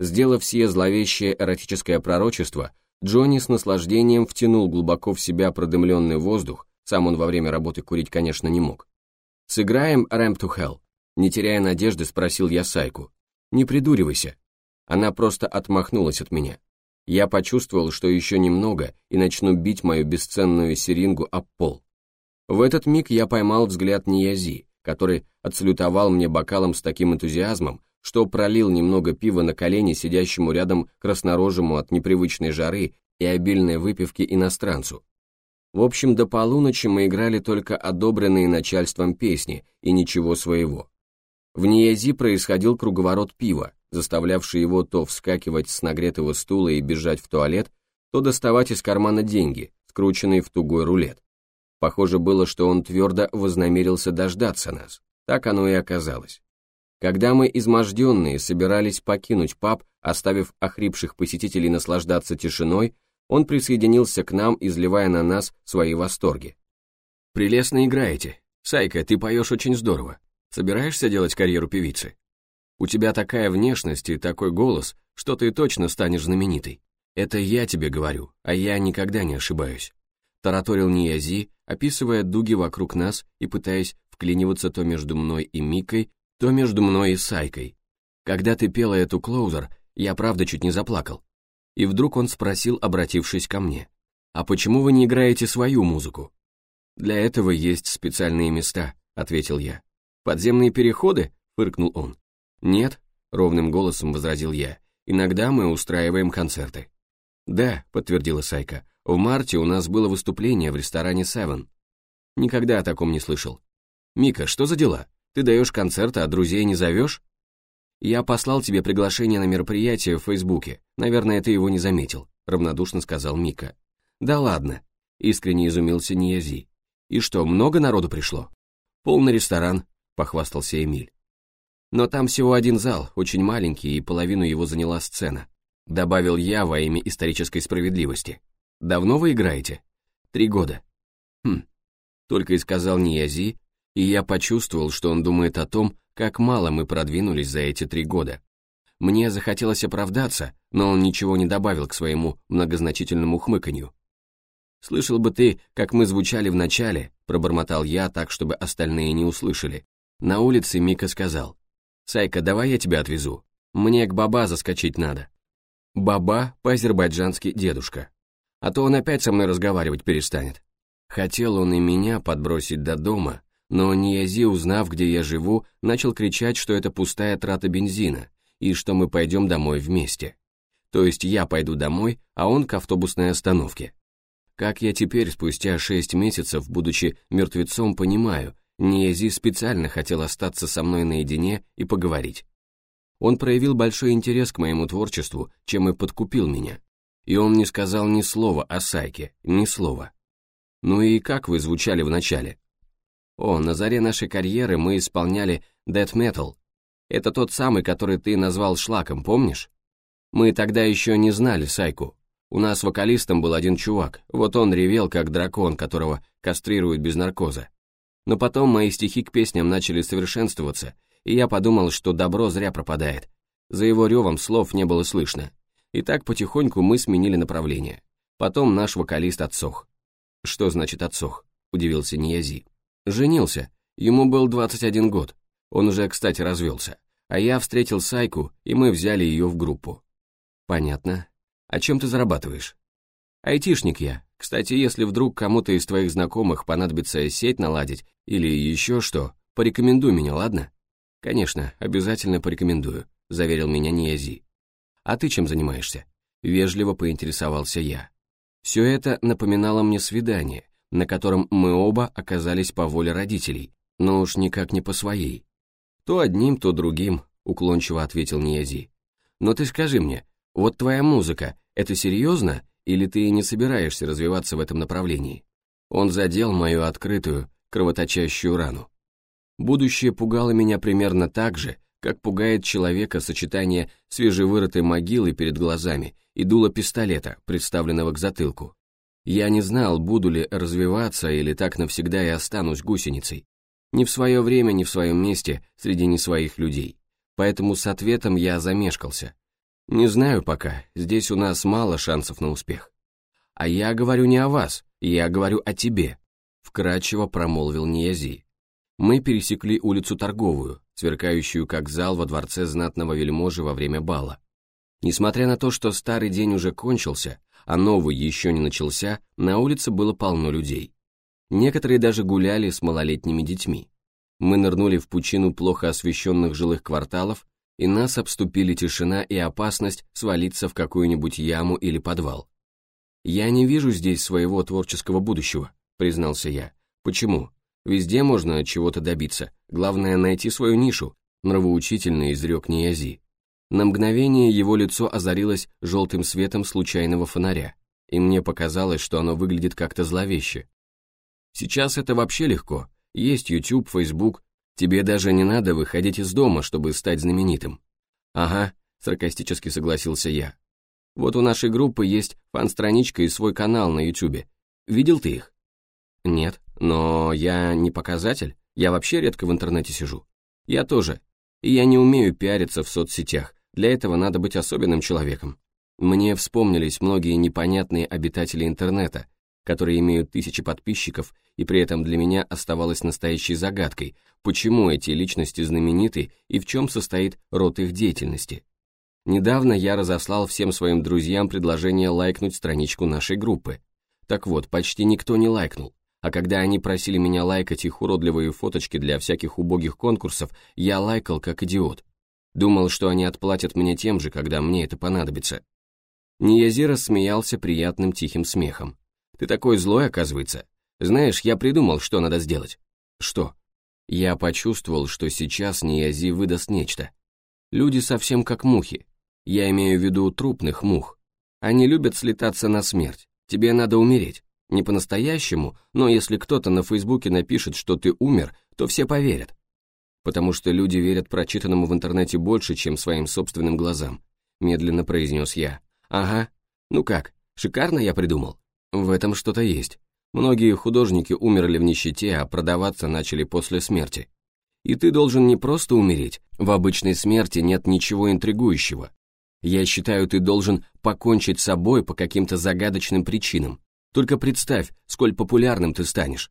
Сделав все зловещее эротическое пророчество, Джонни с наслаждением втянул глубоко в себя продымленный воздух, сам он во время работы курить, конечно, не мог. «Сыграем Ramp to Hell?» Не теряя надежды, спросил я Сайку. «Не придуривайся». Она просто отмахнулась от меня. Я почувствовал, что еще немного, и начну бить мою бесценную серингу об пол. В этот миг я поймал взгляд Ниязи, который отсалютовал мне бокалом с таким энтузиазмом, что пролил немного пива на колени сидящему рядом краснорожему от непривычной жары и обильной выпивки иностранцу. В общем, до полуночи мы играли только одобренные начальством песни и ничего своего. В Ниязи происходил круговорот пива, заставлявший его то вскакивать с нагретого стула и бежать в туалет, то доставать из кармана деньги, скрученные в тугой рулет. Похоже было, что он твердо вознамерился дождаться нас. Так оно и оказалось. Когда мы, изможденные, собирались покинуть паб, оставив охрипших посетителей наслаждаться тишиной, он присоединился к нам, изливая на нас свои восторги. «Прелестно играете. Сайка, ты поешь очень здорово. Собираешься делать карьеру певицы?» У тебя такая внешность и такой голос, что ты точно станешь знаменитой. Это я тебе говорю, а я никогда не ошибаюсь. Тараторил Ниязи, описывая дуги вокруг нас и пытаясь вклиниваться то между мной и Микой, то между мной и Сайкой. Когда ты пела эту клоузер, я правда чуть не заплакал. И вдруг он спросил, обратившись ко мне, «А почему вы не играете свою музыку?» «Для этого есть специальные места», — ответил я. «Подземные переходы?» — фыркнул он. «Нет», — ровным голосом возразил я, — «иногда мы устраиваем концерты». «Да», — подтвердила Сайка, — «в марте у нас было выступление в ресторане Seven». «Никогда о таком не слышал». «Мика, что за дела? Ты даешь концерты, а друзей не зовешь?» «Я послал тебе приглашение на мероприятие в Фейсбуке. Наверное, ты его не заметил», — равнодушно сказал Мика. «Да ладно», — искренне изумился Ниязи. «И что, много народу пришло?» «Полный ресторан», — похвастался Эмиль. Но там всего один зал, очень маленький, и половину его заняла сцена. Добавил я во имя исторической справедливости. Давно вы играете? Три года. Хм. Только и сказал Ниязи, и я почувствовал, что он думает о том, как мало мы продвинулись за эти три года. Мне захотелось оправдаться, но он ничего не добавил к своему многозначительному хмыканью. «Слышал бы ты, как мы звучали в начале», — пробормотал я так, чтобы остальные не услышали. На улице Мика сказал, «Сайка, давай я тебя отвезу. Мне к баба заскочить надо». Баба по-азербайджански дедушка. А то он опять со мной разговаривать перестанет. Хотел он и меня подбросить до дома, но Ниязи, узнав, где я живу, начал кричать, что это пустая трата бензина, и что мы пойдем домой вместе. То есть я пойду домой, а он к автобусной остановке. Как я теперь, спустя шесть месяцев, будучи мертвецом, понимаю, Ниези специально хотел остаться со мной наедине и поговорить. Он проявил большой интерес к моему творчеству, чем и подкупил меня. И он не сказал ни слова о Сайке, ни слова. Ну и как вы звучали в начале? О, на заре нашей карьеры мы исполняли Death Metal. Это тот самый, который ты назвал шлаком, помнишь? Мы тогда еще не знали Сайку. У нас вокалистом был один чувак, вот он ревел, как дракон, которого кастрируют без наркоза. Но потом мои стихи к песням начали совершенствоваться, и я подумал, что добро зря пропадает. За его ревом слов не было слышно. И так потихоньку мы сменили направление. Потом наш вокалист отсох. «Что значит отсох?» – удивился Ниязи. «Женился. Ему был 21 год. Он уже, кстати, развелся. А я встретил Сайку, и мы взяли ее в группу». «Понятно. А чем ты зарабатываешь?» «Айтишник я. Кстати, если вдруг кому-то из твоих знакомых понадобится сеть наладить или еще что, порекомендуй меня, ладно? Конечно, обязательно порекомендую, заверил меня Ниязи. А ты чем занимаешься? Вежливо поинтересовался я. Все это напоминало мне свидание, на котором мы оба оказались по воле родителей, но уж никак не по своей. То одним, то другим, уклончиво ответил Ниязи. Но ты скажи мне, вот твоя музыка, это серьезно или ты не собираешься развиваться в этом направлении? Он задел мою открытую, кровоточащую рану. Будущее пугало меня примерно так же, как пугает человека сочетание свежевырытой могилы перед глазами и дула пистолета, представленного к затылку. Я не знал, буду ли развиваться или так навсегда и останусь гусеницей. Ни в свое время, ни в своем месте, среди не своих людей. Поэтому с ответом я замешкался. Не знаю пока, здесь у нас мало шансов на успех. А я говорю не о вас, я говорю о тебе, вкрадчиво промолвил Ниязи. Мы пересекли улицу Торговую, сверкающую как зал во дворце знатного вельможи во время бала. Несмотря на то, что старый день уже кончился, а новый еще не начался, на улице было полно людей. Некоторые даже гуляли с малолетними детьми. Мы нырнули в пучину плохо освещенных жилых кварталов, и нас обступили тишина и опасность свалиться в какую-нибудь яму или подвал. «Я не вижу здесь своего творческого будущего», — признался я. «Почему? Везде можно чего-то добиться, главное найти свою нишу», — нравоучительно изрек Ниязи. На мгновение его лицо озарилось желтым светом случайного фонаря, и мне показалось, что оно выглядит как-то зловеще. Сейчас это вообще легко. Есть YouTube, Facebook. Тебе даже не надо выходить из дома, чтобы стать знаменитым. Ага, саркастически согласился я. Вот у нашей группы есть фан-страничка и свой канал на YouTube. Видел ты их? Нет. Но я не показатель, я вообще редко в интернете сижу. Я тоже. И я не умею пиариться в соцсетях, для этого надо быть особенным человеком. Мне вспомнились многие непонятные обитатели интернета, которые имеют тысячи подписчиков, и при этом для меня оставалось настоящей загадкой, почему эти личности знамениты и в чем состоит род их деятельности. Недавно я разослал всем своим друзьям предложение лайкнуть страничку нашей группы. Так вот, почти никто не лайкнул. А когда они просили меня лайкать их уродливые фоточки для всяких убогих конкурсов, я лайкал как идиот. Думал, что они отплатят мне тем же, когда мне это понадобится. Ниязир смеялся приятным тихим смехом. «Ты такой злой, оказывается. Знаешь, я придумал, что надо сделать». «Что?» Я почувствовал, что сейчас Ниязи выдаст нечто. Люди совсем как мухи. Я имею в виду трупных мух. Они любят слетаться на смерть. Тебе надо умереть. Не по-настоящему, но если кто-то на Фейсбуке напишет, что ты умер, то все поверят. Потому что люди верят прочитанному в интернете больше, чем своим собственным глазам, медленно произнес я. Ага, ну как, шикарно я придумал? В этом что-то есть. Многие художники умерли в нищете, а продаваться начали после смерти. И ты должен не просто умереть, в обычной смерти нет ничего интригующего. Я считаю, ты должен покончить с собой по каким-то загадочным причинам, только представь, сколь популярным ты станешь.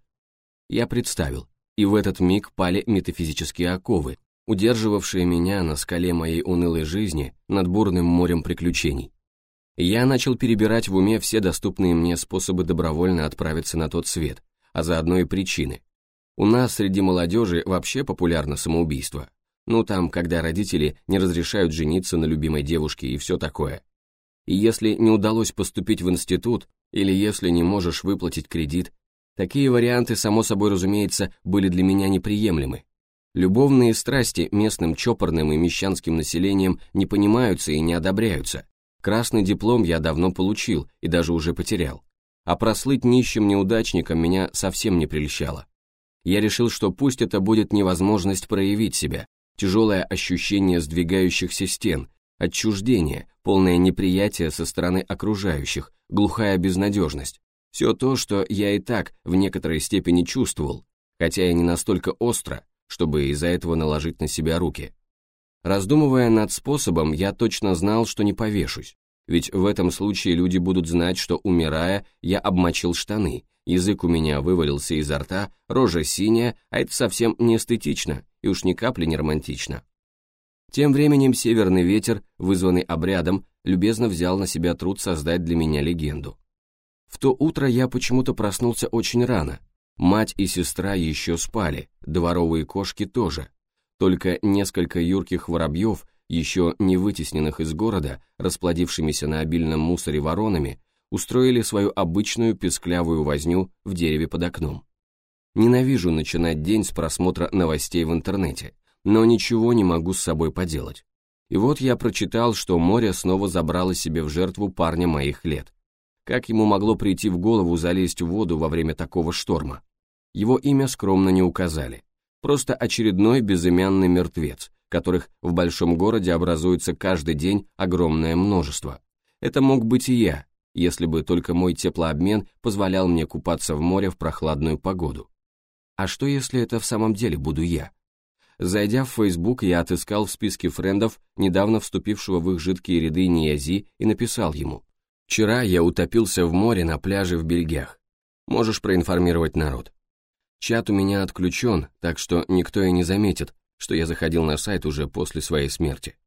Я представил, и в этот миг пали метафизические оковы, удерживавшие меня на скале моей унылой жизни над бурным морем приключений. Я начал перебирать в уме все доступные мне способы добровольно отправиться на тот свет, а заодно и причины. У нас среди молодежи вообще популярно самоубийство. Ну там, когда родители не разрешают жениться на любимой девушке и все такое. И если не удалось поступить в институт, или если не можешь выплатить кредит, такие варианты, само собой разумеется, были для меня неприемлемы. Любовные страсти местным чопорным и мещанским населением не понимаются и не одобряются. Красный диплом я давно получил и даже уже потерял. А прослыть нищим неудачником меня совсем не прельщало. Я решил, что пусть это будет невозможность проявить себя, тяжелое ощущение сдвигающихся стен, отчуждение, полное неприятие со стороны окружающих, глухая безнадежность. Все то, что я и так в некоторой степени чувствовал, хотя и не настолько остро, чтобы из-за этого наложить на себя руки. Раздумывая над способом, я точно знал, что не повешусь, ведь в этом случае люди будут знать, что, умирая, я обмочил штаны, язык у меня вывалился изо рта, рожа синяя, а это совсем не эстетично и уж ни капли не романтично. Тем временем северный ветер, вызванный обрядом, любезно взял на себя труд создать для меня легенду. В то утро я почему-то проснулся очень рано. Мать и сестра еще спали, дворовые кошки тоже. Только несколько юрких воробьев, еще не вытесненных из города, расплодившимися на обильном мусоре воронами, устроили свою обычную песклявую возню в дереве под окном. Ненавижу начинать день с просмотра новостей в интернете но ничего не могу с собой поделать. И вот я прочитал, что море снова забрало себе в жертву парня моих лет. Как ему могло прийти в голову залезть в воду во время такого шторма? Его имя скромно не указали. Просто очередной безымянный мертвец, которых в большом городе образуется каждый день огромное множество. Это мог быть и я, если бы только мой теплообмен позволял мне купаться в море в прохладную погоду. А что если это в самом деле буду я? Зайдя в Facebook, я отыскал в списке френдов недавно вступившего в их жидкие ряды Ниязи и написал ему. «Вчера я утопился в море на пляже в Бельгях. Можешь проинформировать народ». Чат у меня отключен, так что никто и не заметит, что я заходил на сайт уже после своей смерти.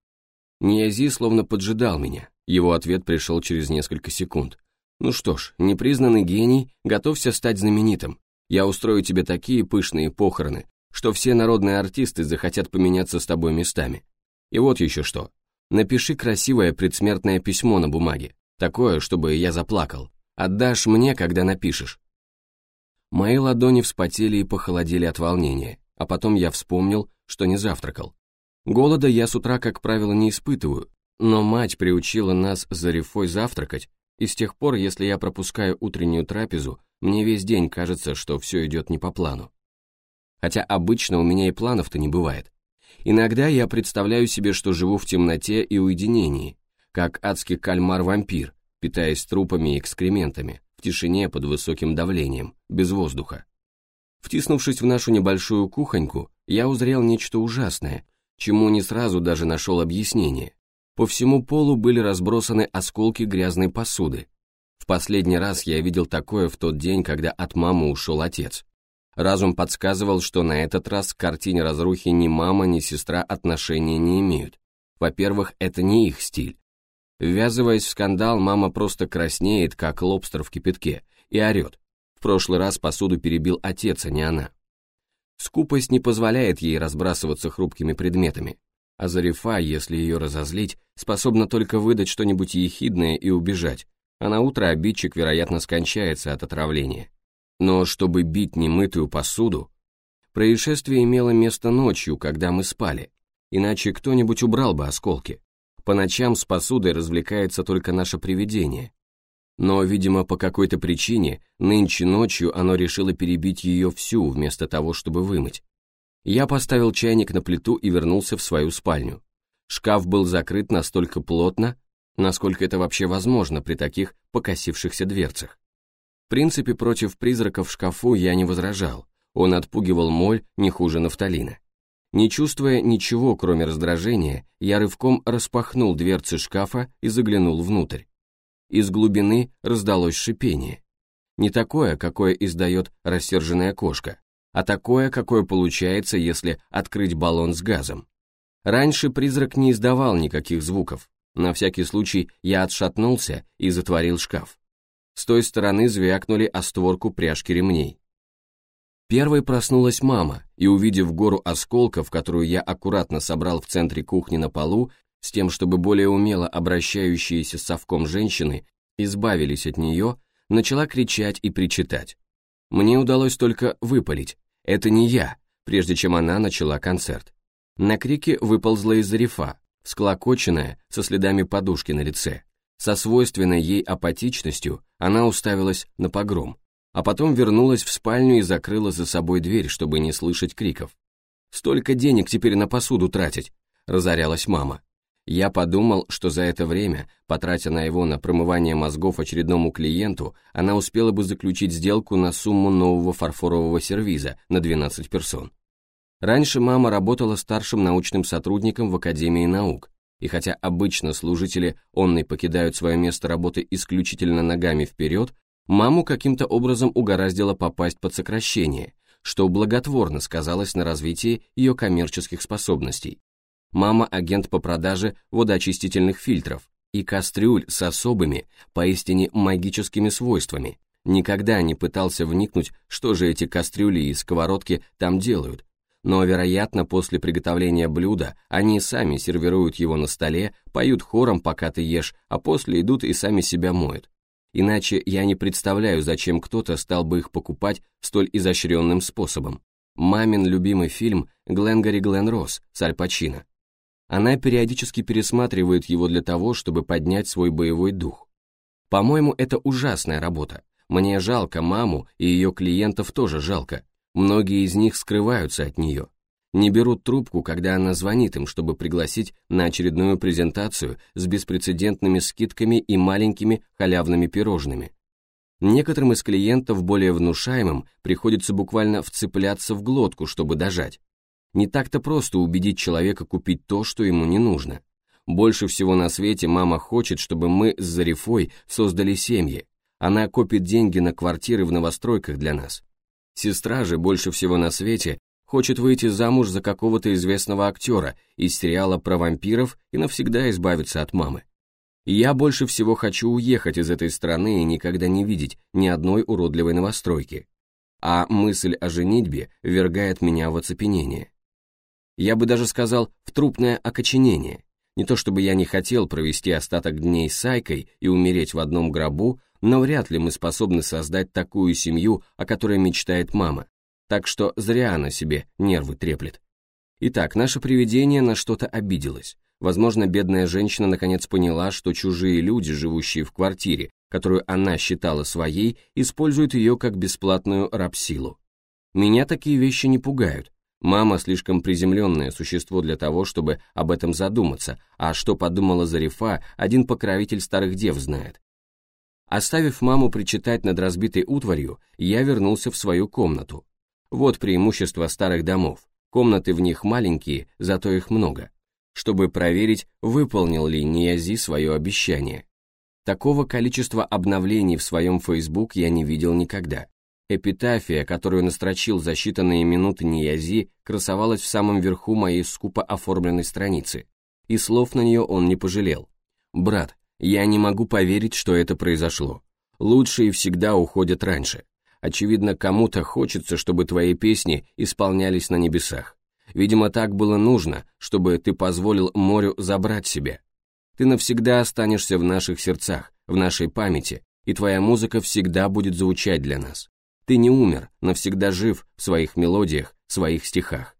Ниязи словно поджидал меня, его ответ пришел через несколько секунд. «Ну что ж, непризнанный гений, готовься стать знаменитым. Я устрою тебе такие пышные похороны, что все народные артисты захотят поменяться с тобой местами. И вот еще что. Напиши красивое предсмертное письмо на бумаге, такое, чтобы я заплакал. Отдашь мне, когда напишешь». Мои ладони вспотели и похолодели от волнения, а потом я вспомнил, что не завтракал. Голода я с утра, как правило, не испытываю, но мать приучила нас с Зарифой завтракать, и с тех пор, если я пропускаю утреннюю трапезу, мне весь день кажется, что все идет не по плану. Хотя обычно у меня и планов-то не бывает. Иногда я представляю себе, что живу в темноте и уединении, как адский кальмар-вампир, питаясь трупами и экскрементами, в тишине под высоким давлением, без воздуха. Втиснувшись в нашу небольшую кухоньку, я узрел нечто ужасное, чему не сразу даже нашел объяснение. По всему полу были разбросаны осколки грязной посуды. В последний раз я видел такое в тот день, когда от мамы ушел отец. Разум подсказывал, что на этот раз к картине разрухи ни мама, ни сестра отношения не имеют. Во-первых, это не их стиль. Ввязываясь в скандал, мама просто краснеет, как лобстер в кипятке, и орет. В прошлый раз посуду перебил отец, а не она. Скупость не позволяет ей разбрасываться хрупкими предметами а Зарифа, если ее разозлить, способна только выдать что-нибудь ехидное и убежать, а на утро обидчик, вероятно, скончается от отравления. Но чтобы бить немытую посуду... Происшествие имело место ночью, когда мы спали, иначе кто-нибудь убрал бы осколки. По ночам с посудой развлекается только наше привидение. Но, видимо, по какой-то причине, нынче ночью оно решило перебить ее всю, вместо того, чтобы вымыть. Я поставил чайник на плиту и вернулся в свою спальню. Шкаф был закрыт настолько плотно, насколько это вообще возможно при таких покосившихся дверцах. В принципе, против призраков в шкафу я не возражал, он отпугивал моль не хуже нафталина. Не чувствуя ничего, кроме раздражения, я рывком распахнул дверцы шкафа и заглянул внутрь. Из глубины раздалось шипение. Не такое, какое издает рассерженная кошка, а такое, какое получается, если открыть баллон с газом. Раньше призрак не издавал никаких звуков. На всякий случай я отшатнулся и затворил шкаф. С той стороны звякнули о створку пряжки ремней. Первой проснулась мама, и увидев гору осколков, которую я аккуратно собрал в центре кухни на полу, с тем, чтобы более умело обращающиеся с совком женщины избавились от нее, начала кричать и причитать. Мне удалось только выпалить. «Это не я», прежде чем она начала концерт. На крики выползла из рифа, склокоченная, со следами подушки на лице. Со свойственной ей апатичностью она уставилась на погром, а потом вернулась в спальню и закрыла за собой дверь, чтобы не слышать криков. «Столько денег теперь на посуду тратить», — разорялась мама. Я подумал, что за это время, потратя на его на промывание мозгов очередному клиенту, она успела бы заключить сделку на сумму нового фарфорового сервиза на 12 персон. Раньше мама работала старшим научным сотрудником в Академии наук, и хотя обычно служители онной покидают свое место работы исключительно ногами вперед, маму каким-то образом угораздило попасть под сокращение, что благотворно сказалось на развитии ее коммерческих способностей. Мама – агент по продаже водоочистительных фильтров и кастрюль с особыми, поистине магическими свойствами. Никогда не пытался вникнуть, что же эти кастрюли и сковородки там делают, но, вероятно, после приготовления блюда они сами сервируют его на столе, поют хором, пока ты ешь, а после идут и сами себя моют. Иначе я не представляю, зачем кто-то стал бы их покупать столь изощренным способом. Мамин любимый фильм «Гленгари Глен Росс» с Аль Пачино. Она периодически пересматривает его для того, чтобы поднять свой боевой дух. По-моему, это ужасная работа. Мне жалко маму, и ее клиентов тоже жалко. Многие из них скрываются от нее. Не берут трубку, когда она звонит им, чтобы пригласить на очередную презентацию с беспрецедентными скидками и маленькими халявными пирожными. Некоторым из клиентов, более внушаемым, приходится буквально вцепляться в глотку, чтобы дожать. Не так-то просто убедить человека купить то, что ему не нужно. Больше всего на свете мама хочет, чтобы мы с Зарифой создали семьи. Она копит деньги на квартиры в новостройках для нас. Сестра же больше всего на свете хочет выйти замуж за какого-то известного актера из сериала про вампиров и навсегда избавиться от мамы. Я больше всего хочу уехать из этой страны и никогда не видеть ни одной уродливой новостройки. А мысль о женитьбе ввергает меня в оцепенение. Я бы даже сказал, в трупное окоченение. Не то чтобы я не хотел провести остаток дней с Айкой и умереть в одном гробу, но вряд ли мы способны создать такую семью, о которой мечтает мама. Так что зря она себе нервы треплет. Итак, наше привидение на что-то обиделось. Возможно, бедная женщина наконец поняла, что чужие люди, живущие в квартире, которую она считала своей, используют ее как бесплатную рабсилу. Меня такие вещи не пугают. Мама слишком приземленное существо для того, чтобы об этом задуматься, а что подумала Зарифа, один покровитель старых дев знает. Оставив маму причитать над разбитой утварью, я вернулся в свою комнату. Вот преимущество старых домов. Комнаты в них маленькие, зато их много. Чтобы проверить, выполнил ли Ниязи свое обещание. Такого количества обновлений в своем Facebook я не видел никогда. Эпитафия, которую настрочил за считанные минуты Ниязи, красовалась в самом верху моей скупо оформленной страницы, и слов на нее он не пожалел. «Брат, я не могу поверить, что это произошло. Лучшие всегда уходят раньше. Очевидно, кому-то хочется, чтобы твои песни исполнялись на небесах. Видимо, так было нужно, чтобы ты позволил морю забрать себя. Ты навсегда останешься в наших сердцах, в нашей памяти, и твоя музыка всегда будет звучать для нас. Ты не умер, навсегда жив в своих мелодиях, своих стихах.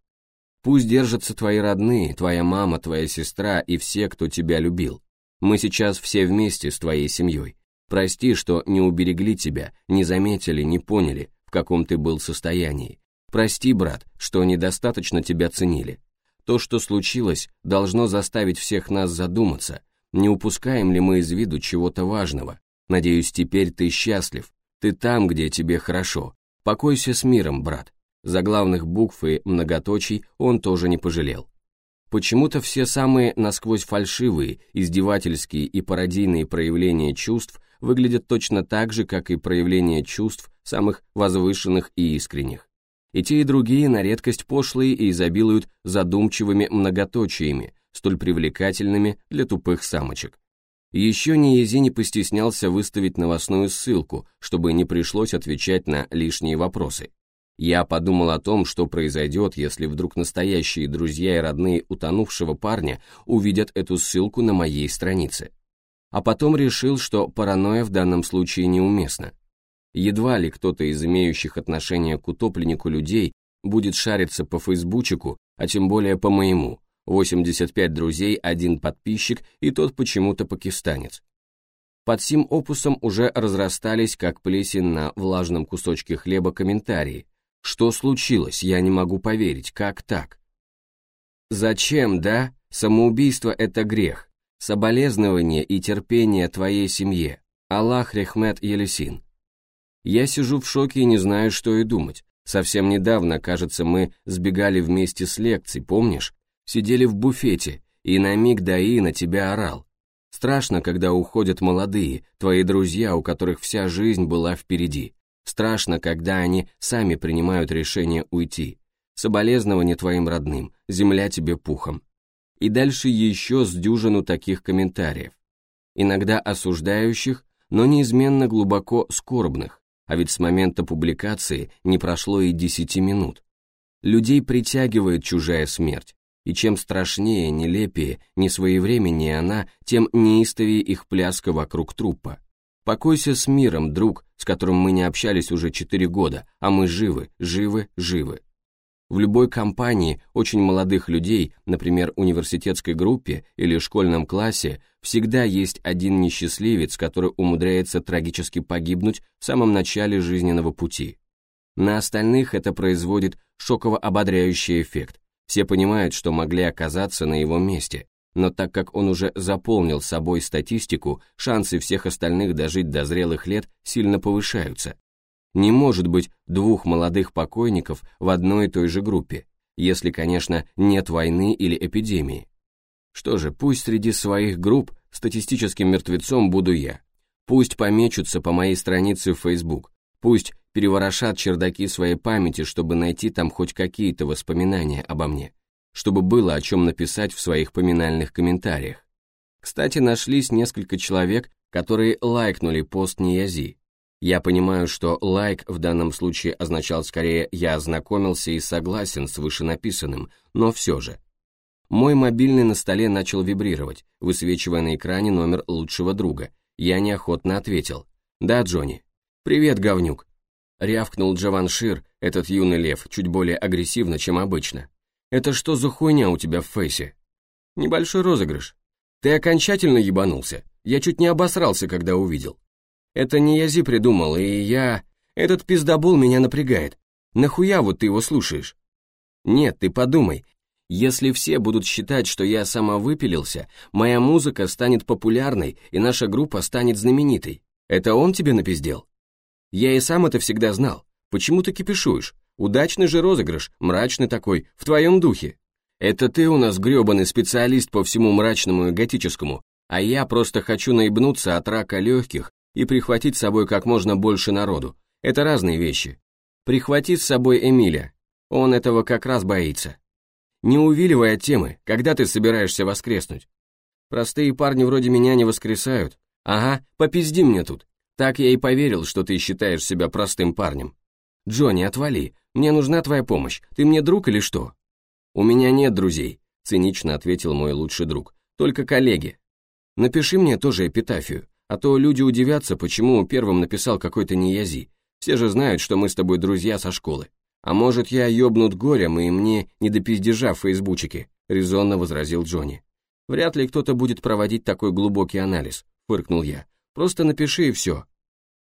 Пусть держатся твои родные, твоя мама, твоя сестра и все, кто тебя любил. Мы сейчас все вместе с твоей семьей. Прости, что не уберегли тебя, не заметили, не поняли, в каком ты был состоянии. Прости, брат, что недостаточно тебя ценили. То, что случилось, должно заставить всех нас задуматься, не упускаем ли мы из виду чего-то важного. Надеюсь, теперь ты счастлив, ты там, где тебе хорошо. Покойся с миром, брат. За главных букв и многоточий он тоже не пожалел. Почему-то все самые насквозь фальшивые, издевательские и пародийные проявления чувств выглядят точно так же, как и проявления чувств самых возвышенных и искренних. И те, и другие на редкость пошлые и изобилуют задумчивыми многоточиями, столь привлекательными для тупых самочек. Еще Ниези не постеснялся выставить новостную ссылку, чтобы не пришлось отвечать на лишние вопросы. Я подумал о том, что произойдет, если вдруг настоящие друзья и родные утонувшего парня увидят эту ссылку на моей странице. А потом решил, что паранойя в данном случае неуместна. Едва ли кто-то из имеющих отношение к утопленнику людей будет шариться по фейсбучику, а тем более по моему. 85 друзей, один подписчик и тот почему-то пакистанец. Под сим опусом уже разрастались, как плесень на влажном кусочке хлеба, комментарии, что случилось? Я не могу поверить. Как так? Зачем, да? Самоубийство – это грех. Соболезнование и терпение твоей семье. Аллах Рехмет Елесин. Я сижу в шоке и не знаю, что и думать. Совсем недавно, кажется, мы сбегали вместе с лекций, помнишь? Сидели в буфете, и на миг Даи на тебя орал. Страшно, когда уходят молодые, твои друзья, у которых вся жизнь была впереди. Страшно, когда они сами принимают решение уйти. Соболезнование твоим родным, земля тебе пухом. И дальше еще с дюжину таких комментариев. Иногда осуждающих, но неизменно глубоко скорбных, а ведь с момента публикации не прошло и десяти минут. Людей притягивает чужая смерть, и чем страшнее, нелепее, несвоевременнее она, тем неистовее их пляска вокруг трупа. Покойся с миром, друг, с которым мы не общались уже четыре года, а мы живы, живы, живы. В любой компании очень молодых людей, например, университетской группе или школьном классе, всегда есть один несчастливец, который умудряется трагически погибнуть в самом начале жизненного пути. На остальных это производит шоково-ободряющий эффект. Все понимают, что могли оказаться на его месте, но так как он уже заполнил собой статистику, шансы всех остальных дожить до зрелых лет сильно повышаются. Не может быть двух молодых покойников в одной и той же группе, если, конечно, нет войны или эпидемии. Что же, пусть среди своих групп статистическим мертвецом буду я. Пусть помечутся по моей странице в Facebook, пусть переворошат чердаки своей памяти, чтобы найти там хоть какие-то воспоминания обо мне, чтобы было о чем написать в своих поминальных комментариях. Кстати, нашлись несколько человек, которые лайкнули пост Ниязи. Я понимаю, что лайк в данном случае означал скорее «я ознакомился и согласен с вышенаписанным», но все же. Мой мобильный на столе начал вибрировать, высвечивая на экране номер лучшего друга. Я неохотно ответил. «Да, Джонни». «Привет, говнюк». Рявкнул Джаваншир, этот юный лев, чуть более агрессивно, чем обычно. «Это что за хуйня у тебя в фейсе?» «Небольшой розыгрыш». «Ты окончательно ебанулся? Я чуть не обосрался, когда увидел». «Это не Язи придумал, и я... Этот пиздобол меня напрягает. Нахуя вот ты его слушаешь?» «Нет, ты подумай, если все будут считать, что я самовыпилился, моя музыка станет популярной, и наша группа станет знаменитой. Это он тебе напиздел? Я и сам это всегда знал. Почему ты кипишуешь? Удачный же розыгрыш, мрачный такой, в твоем духе. Это ты у нас гребаный специалист по всему мрачному и готическому, а я просто хочу наебнуться от рака легких и прихватить с собой как можно больше народу. Это разные вещи. Прихвати с собой Эмиля, он этого как раз боится. Не увиливай от темы, когда ты собираешься воскреснуть. Простые парни вроде меня не воскресают. Ага, попизди мне тут. Так я и поверил, что ты считаешь себя простым парнем. Джонни, отвали, мне нужна твоя помощь. Ты мне друг или что? У меня нет друзей, цинично ответил мой лучший друг. Только коллеги. Напиши мне тоже эпитафию, а то люди удивятся, почему первым написал какой-то неязи. Все же знают, что мы с тобой друзья со школы. «А может, я ёбнут горем, и мне не до пиздежа в фейсбучике», — резонно возразил Джонни. «Вряд ли кто-то будет проводить такой глубокий анализ», — фыркнул я. «Просто напиши и все».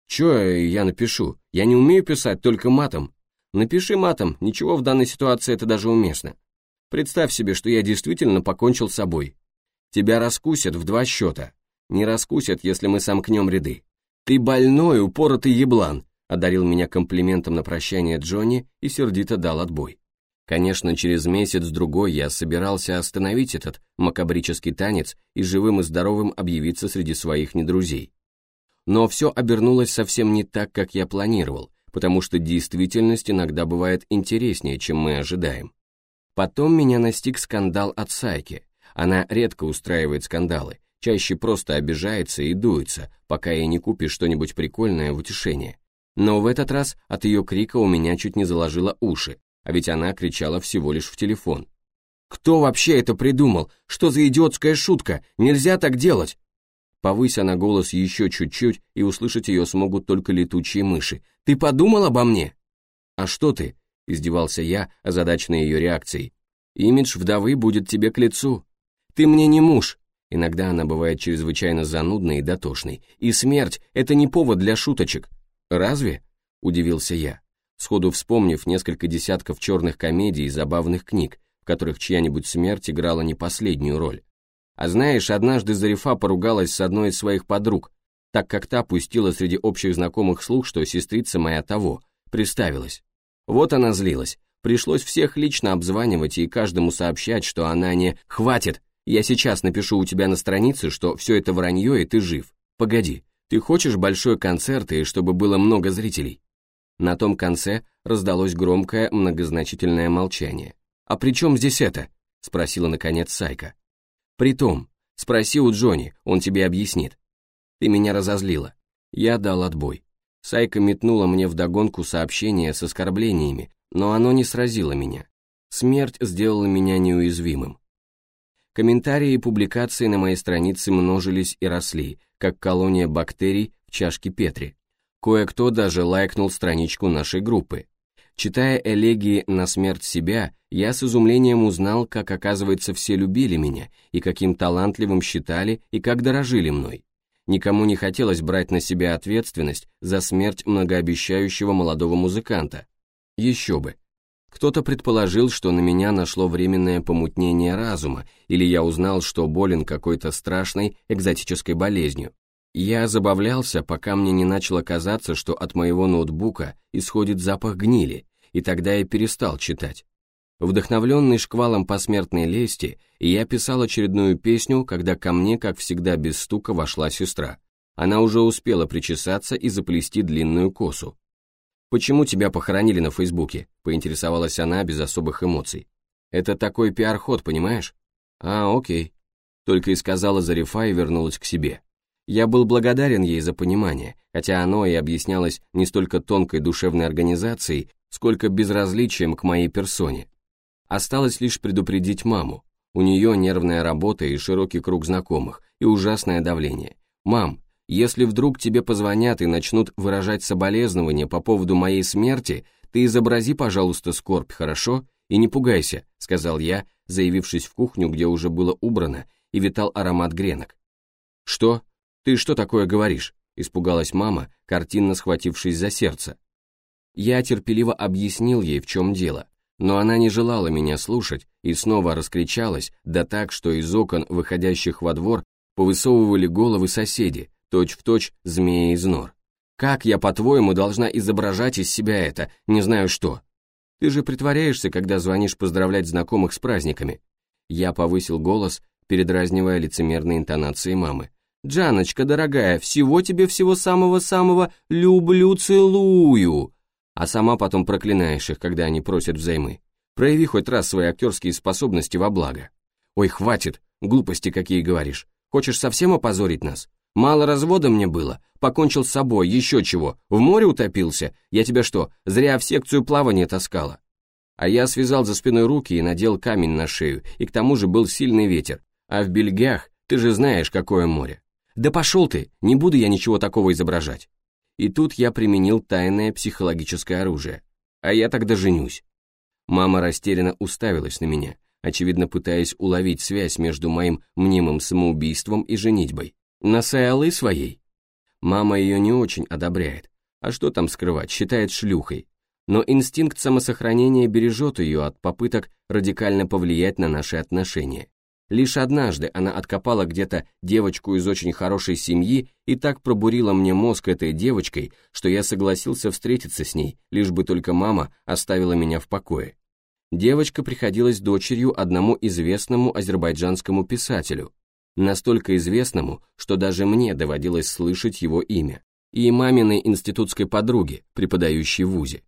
«Чё я напишу? Я не умею писать, только матом». «Напиши матом, ничего в данной ситуации это даже уместно. Представь себе, что я действительно покончил с собой. Тебя раскусят в два счета. Не раскусят, если мы сомкнем ряды. Ты больной, упоротый еблан, одарил меня комплиментом на прощание Джонни и сердито дал отбой. Конечно, через месяц-другой я собирался остановить этот макабрический танец и живым и здоровым объявиться среди своих недрузей. Но все обернулось совсем не так, как я планировал, потому что действительность иногда бывает интереснее, чем мы ожидаем. Потом меня настиг скандал от Сайки. Она редко устраивает скандалы, чаще просто обижается и дуется, пока ей не купишь что-нибудь прикольное в утешение. Но в этот раз от ее крика у меня чуть не заложило уши, а ведь она кричала всего лишь в телефон. «Кто вообще это придумал? Что за идиотская шутка? Нельзя так делать!» Повысь она голос еще чуть-чуть, и услышать ее смогут только летучие мыши. «Ты подумал обо мне?» «А что ты?» — издевался я, озадаченный ее реакцией. «Имидж вдовы будет тебе к лицу. Ты мне не муж!» Иногда она бывает чрезвычайно занудной и дотошной. «И смерть — это не повод для шуточек. «Разве?» – удивился я, сходу вспомнив несколько десятков черных комедий и забавных книг, в которых чья-нибудь смерть играла не последнюю роль. А знаешь, однажды Зарифа поругалась с одной из своих подруг, так как та пустила среди общих знакомых слух, что сестрица моя того, приставилась. Вот она злилась, пришлось всех лично обзванивать и каждому сообщать, что она не «Хватит! Я сейчас напишу у тебя на странице, что все это вранье и ты жив. Погоди, ты хочешь большой концерт и чтобы было много зрителей?» На том конце раздалось громкое многозначительное молчание. «А при чем здесь это?» — спросила наконец Сайка. «При том, спроси у Джонни, он тебе объяснит. Ты меня разозлила. Я дал отбой. Сайка метнула мне вдогонку сообщение с оскорблениями, но оно не сразило меня. Смерть сделала меня неуязвимым. Комментарии и публикации на моей странице множились и росли, как колония бактерий в чашке Петри. Кое-кто даже лайкнул страничку нашей группы. Читая элегии на смерть себя, я с изумлением узнал, как, оказывается, все любили меня, и каким талантливым считали, и как дорожили мной. Никому не хотелось брать на себя ответственность за смерть многообещающего молодого музыканта. Еще бы. Кто-то предположил, что на меня нашло временное помутнение разума, или я узнал, что болен какой-то страшной экзотической болезнью. Я забавлялся, пока мне не начало казаться, что от моего ноутбука исходит запах гнили, и тогда я перестал читать. Вдохновленный шквалом посмертной лести, я писал очередную песню, когда ко мне, как всегда без стука, вошла сестра. Она уже успела причесаться и заплести длинную косу. «Почему тебя похоронили на Фейсбуке?» — поинтересовалась она без особых эмоций. «Это такой пиар-ход, понимаешь?» «А, окей», — только и сказала Зарифа и вернулась к себе. Я был благодарен ей за понимание, хотя оно и объяснялось не столько тонкой душевной организацией, сколько безразличием к моей персоне. Осталось лишь предупредить маму. У нее нервная работа и широкий круг знакомых, и ужасное давление. «Мам, если вдруг тебе позвонят и начнут выражать соболезнования по поводу моей смерти, ты изобрази, пожалуйста, скорбь, хорошо? И не пугайся», — сказал я, заявившись в кухню, где уже было убрано, и витал аромат гренок. «Что?» «Ты что такое говоришь?» – испугалась мама, картинно схватившись за сердце. Я терпеливо объяснил ей, в чем дело, но она не желала меня слушать и снова раскричалась, да так, что из окон, выходящих во двор, повысовывали головы соседи, точь-в-точь змеи из нор. «Как я, по-твоему, должна изображать из себя это, не знаю что?» «Ты же притворяешься, когда звонишь поздравлять знакомых с праздниками». Я повысил голос, передразнивая лицемерные интонации мамы. Джаночка, дорогая, всего тебе всего самого-самого люблю, целую. А сама потом проклинаешь их, когда они просят взаймы. Прояви хоть раз свои актерские способности во благо. Ой, хватит, глупости какие говоришь. Хочешь совсем опозорить нас? Мало развода мне было, покончил с собой, еще чего, в море утопился, я тебя что, зря в секцию плавания таскала? А я связал за спиной руки и надел камень на шею, и к тому же был сильный ветер, а в бельгях ты же знаешь, какое море. «Да пошел ты, не буду я ничего такого изображать». И тут я применил тайное психологическое оружие. А я тогда женюсь. Мама растерянно уставилась на меня, очевидно пытаясь уловить связь между моим мнимым самоубийством и женитьбой. На Саялы своей. Мама ее не очень одобряет. А что там скрывать, считает шлюхой. Но инстинкт самосохранения бережет ее от попыток радикально повлиять на наши отношения. Лишь однажды она откопала где-то девочку из очень хорошей семьи и так пробурила мне мозг этой девочкой, что я согласился встретиться с ней, лишь бы только мама оставила меня в покое. Девочка приходилась дочерью одному известному азербайджанскому писателю, настолько известному, что даже мне доводилось слышать его имя, и маминой институтской подруги, преподающей в ВУЗе.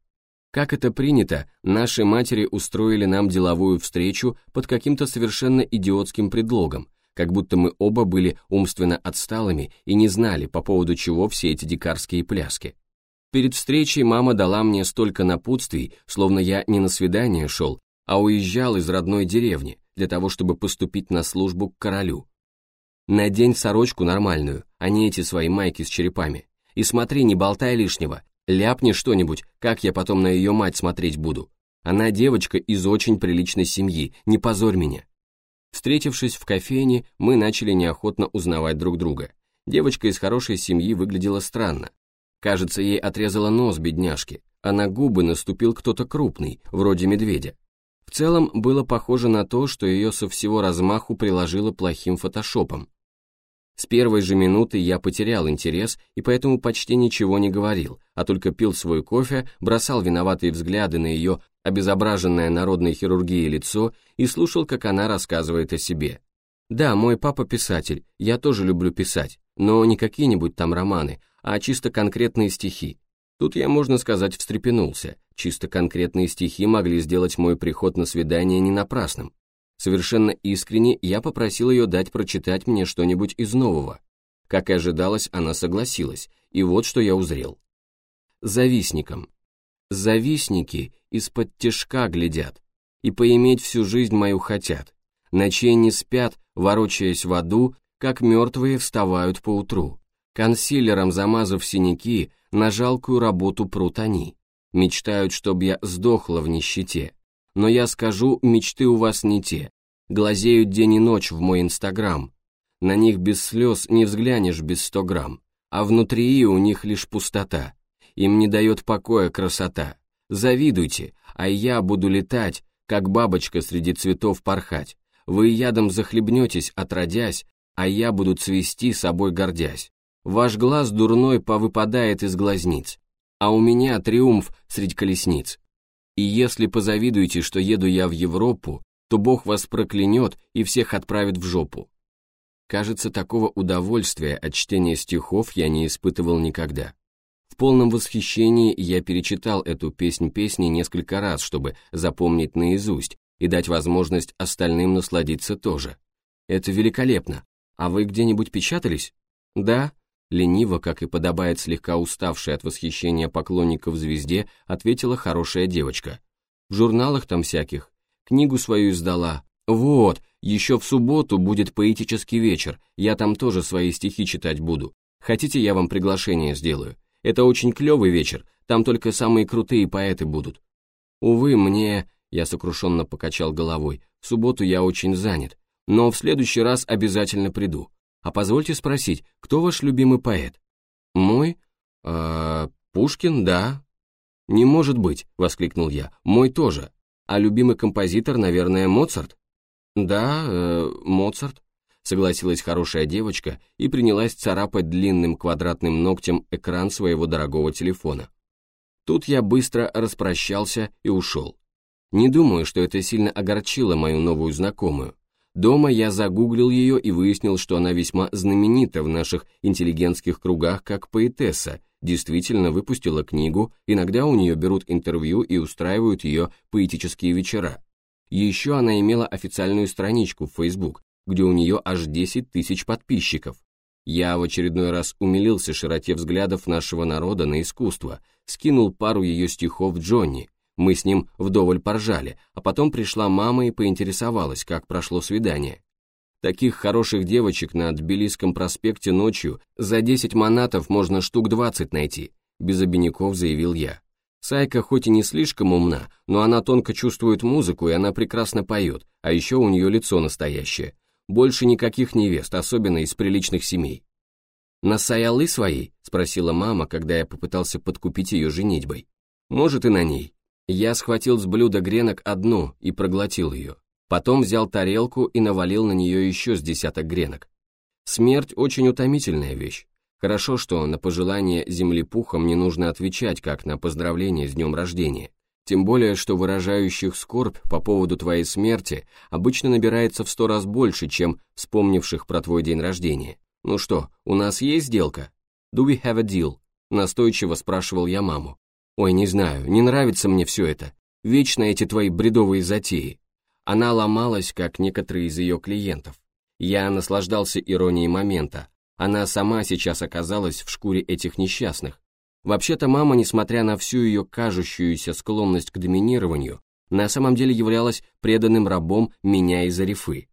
Как это принято, наши матери устроили нам деловую встречу под каким-то совершенно идиотским предлогом, как будто мы оба были умственно отсталыми и не знали, по поводу чего все эти дикарские пляски. Перед встречей мама дала мне столько напутствий, словно я не на свидание шел, а уезжал из родной деревни для того, чтобы поступить на службу к королю. Надень сорочку нормальную, а не эти свои майки с черепами. И смотри, не болтай лишнего, Ляпни что-нибудь, как я потом на ее мать смотреть буду. Она девочка из очень приличной семьи, не позорь меня. Встретившись в кофейне, мы начали неохотно узнавать друг друга. Девочка из хорошей семьи выглядела странно. Кажется, ей отрезала нос бедняжки, а на губы наступил кто-то крупный, вроде медведя. В целом, было похоже на то, что ее со всего размаху приложило плохим фотошопом. С первой же минуты я потерял интерес и поэтому почти ничего не говорил, а только пил свой кофе, бросал виноватые взгляды на ее обезображенное народной хирургией лицо и слушал, как она рассказывает о себе. Да, мой папа писатель, я тоже люблю писать, но не какие-нибудь там романы, а чисто конкретные стихи. Тут я, можно сказать, встрепенулся. Чисто конкретные стихи могли сделать мой приход на свидание не напрасным. Совершенно искренне я попросил ее дать прочитать мне что-нибудь из нового. Как и ожидалось, она согласилась, и вот что я узрел. Завистникам. Завистники из-под тяжка глядят, и поиметь всю жизнь мою хотят. Ночей не спят, ворочаясь в аду, как мертвые вставают поутру. Консилером замазав синяки, на жалкую работу прут они. Мечтают, чтоб я сдохла в нищете но я скажу, мечты у вас не те. Глазеют день и ночь в мой инстаграм. На них без слез не взглянешь без сто грамм, а внутри у них лишь пустота. Им не дает покоя красота. Завидуйте, а я буду летать, как бабочка среди цветов порхать. Вы ядом захлебнетесь, отродясь, а я буду цвести, собой гордясь. Ваш глаз дурной повыпадает из глазниц, а у меня триумф средь колесниц. И если позавидуете, что еду я в Европу, то Бог вас проклянет и всех отправит в жопу. Кажется, такого удовольствия от чтения стихов я не испытывал никогда. В полном восхищении я перечитал эту песнь песни несколько раз, чтобы запомнить наизусть и дать возможность остальным насладиться тоже. Это великолепно. А вы где-нибудь печатались? Да, лениво, как и подобает слегка уставшей от восхищения поклонников звезде, ответила хорошая девочка. В журналах там всяких. Книгу свою издала. Вот, еще в субботу будет поэтический вечер, я там тоже свои стихи читать буду. Хотите, я вам приглашение сделаю? Это очень клевый вечер, там только самые крутые поэты будут. Увы, мне... Я сокрушенно покачал головой. В субботу я очень занят, но в следующий раз обязательно приду. А позвольте спросить, кто ваш любимый поэт? Мой? Э, Пушкин, да. Не может быть, воскликнул я. Мой тоже. А любимый композитор, наверное, Моцарт? Да, э, Моцарт согласилась хорошая девочка и принялась царапать длинным квадратным ногтем экран своего дорогого телефона. Тут я быстро распрощался и ушел. Не думаю, что это сильно огорчило мою новую знакомую. Дома я загуглил ее и выяснил, что она весьма знаменита в наших интеллигентских кругах как поэтесса, действительно выпустила книгу, иногда у нее берут интервью и устраивают ее поэтические вечера. Еще она имела официальную страничку в Facebook, где у нее аж 10 тысяч подписчиков. Я в очередной раз умилился широте взглядов нашего народа на искусство, скинул пару ее стихов Джонни, мы с ним вдоволь поржали, а потом пришла мама и поинтересовалась, как прошло свидание. Таких хороших девочек на Тбилисском проспекте ночью за 10 манатов можно штук 20 найти, без обиняков заявил я. Сайка хоть и не слишком умна, но она тонко чувствует музыку и она прекрасно поет, а еще у нее лицо настоящее. Больше никаких невест, особенно из приличных семей. «На Саялы своей?» – спросила мама, когда я попытался подкупить ее женитьбой. «Может и на ней». Я схватил с блюда гренок одну и проглотил ее. Потом взял тарелку и навалил на нее еще с десяток гренок. Смерть очень утомительная вещь. Хорошо, что на пожелание землепухам не нужно отвечать, как на поздравление с днем рождения. Тем более, что выражающих скорбь по поводу твоей смерти обычно набирается в сто раз больше, чем вспомнивших про твой день рождения. Ну что, у нас есть сделка? Do we have a deal? Настойчиво спрашивал я маму. Ой, не знаю, не нравится мне все это. Вечно эти твои бредовые затеи. Она ломалась, как некоторые из ее клиентов. Я наслаждался иронией момента. Она сама сейчас оказалась в шкуре этих несчастных, Вообще-то мама, несмотря на всю ее кажущуюся склонность к доминированию, на самом деле являлась преданным рабом меня и Зарифы.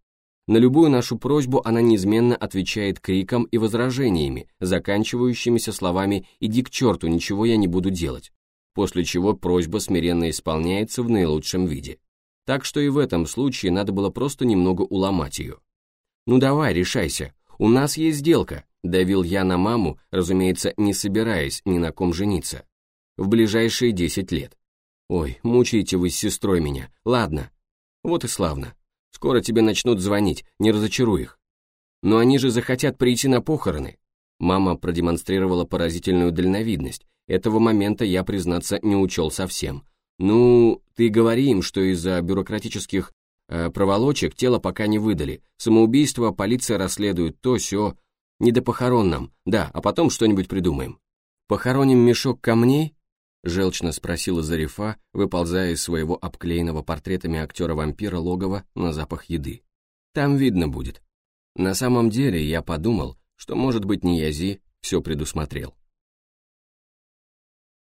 На любую нашу просьбу она неизменно отвечает криком и возражениями, заканчивающимися словами «иди к черту, ничего я не буду делать», после чего просьба смиренно исполняется в наилучшем виде. Так что и в этом случае надо было просто немного уломать ее. «Ну давай, решайся, у нас есть сделка», Давил я на маму, разумеется, не собираясь ни на ком жениться. В ближайшие десять лет. Ой, мучаете вы с сестрой меня. Ладно. Вот и славно. Скоро тебе начнут звонить, не разочаруй их. Но они же захотят прийти на похороны. Мама продемонстрировала поразительную дальновидность. Этого момента я, признаться, не учел совсем. Ну, ты говори им, что из-за бюрократических э, проволочек тело пока не выдали. Самоубийство полиция расследует то все. Не до похорон нам, да, а потом что-нибудь придумаем. Похороним мешок камней? Желчно спросила Зарифа, выползая из своего обклеенного портретами актера-вампира логова на запах еды. Там видно будет. На самом деле я подумал, что, может быть, не Язи все предусмотрел.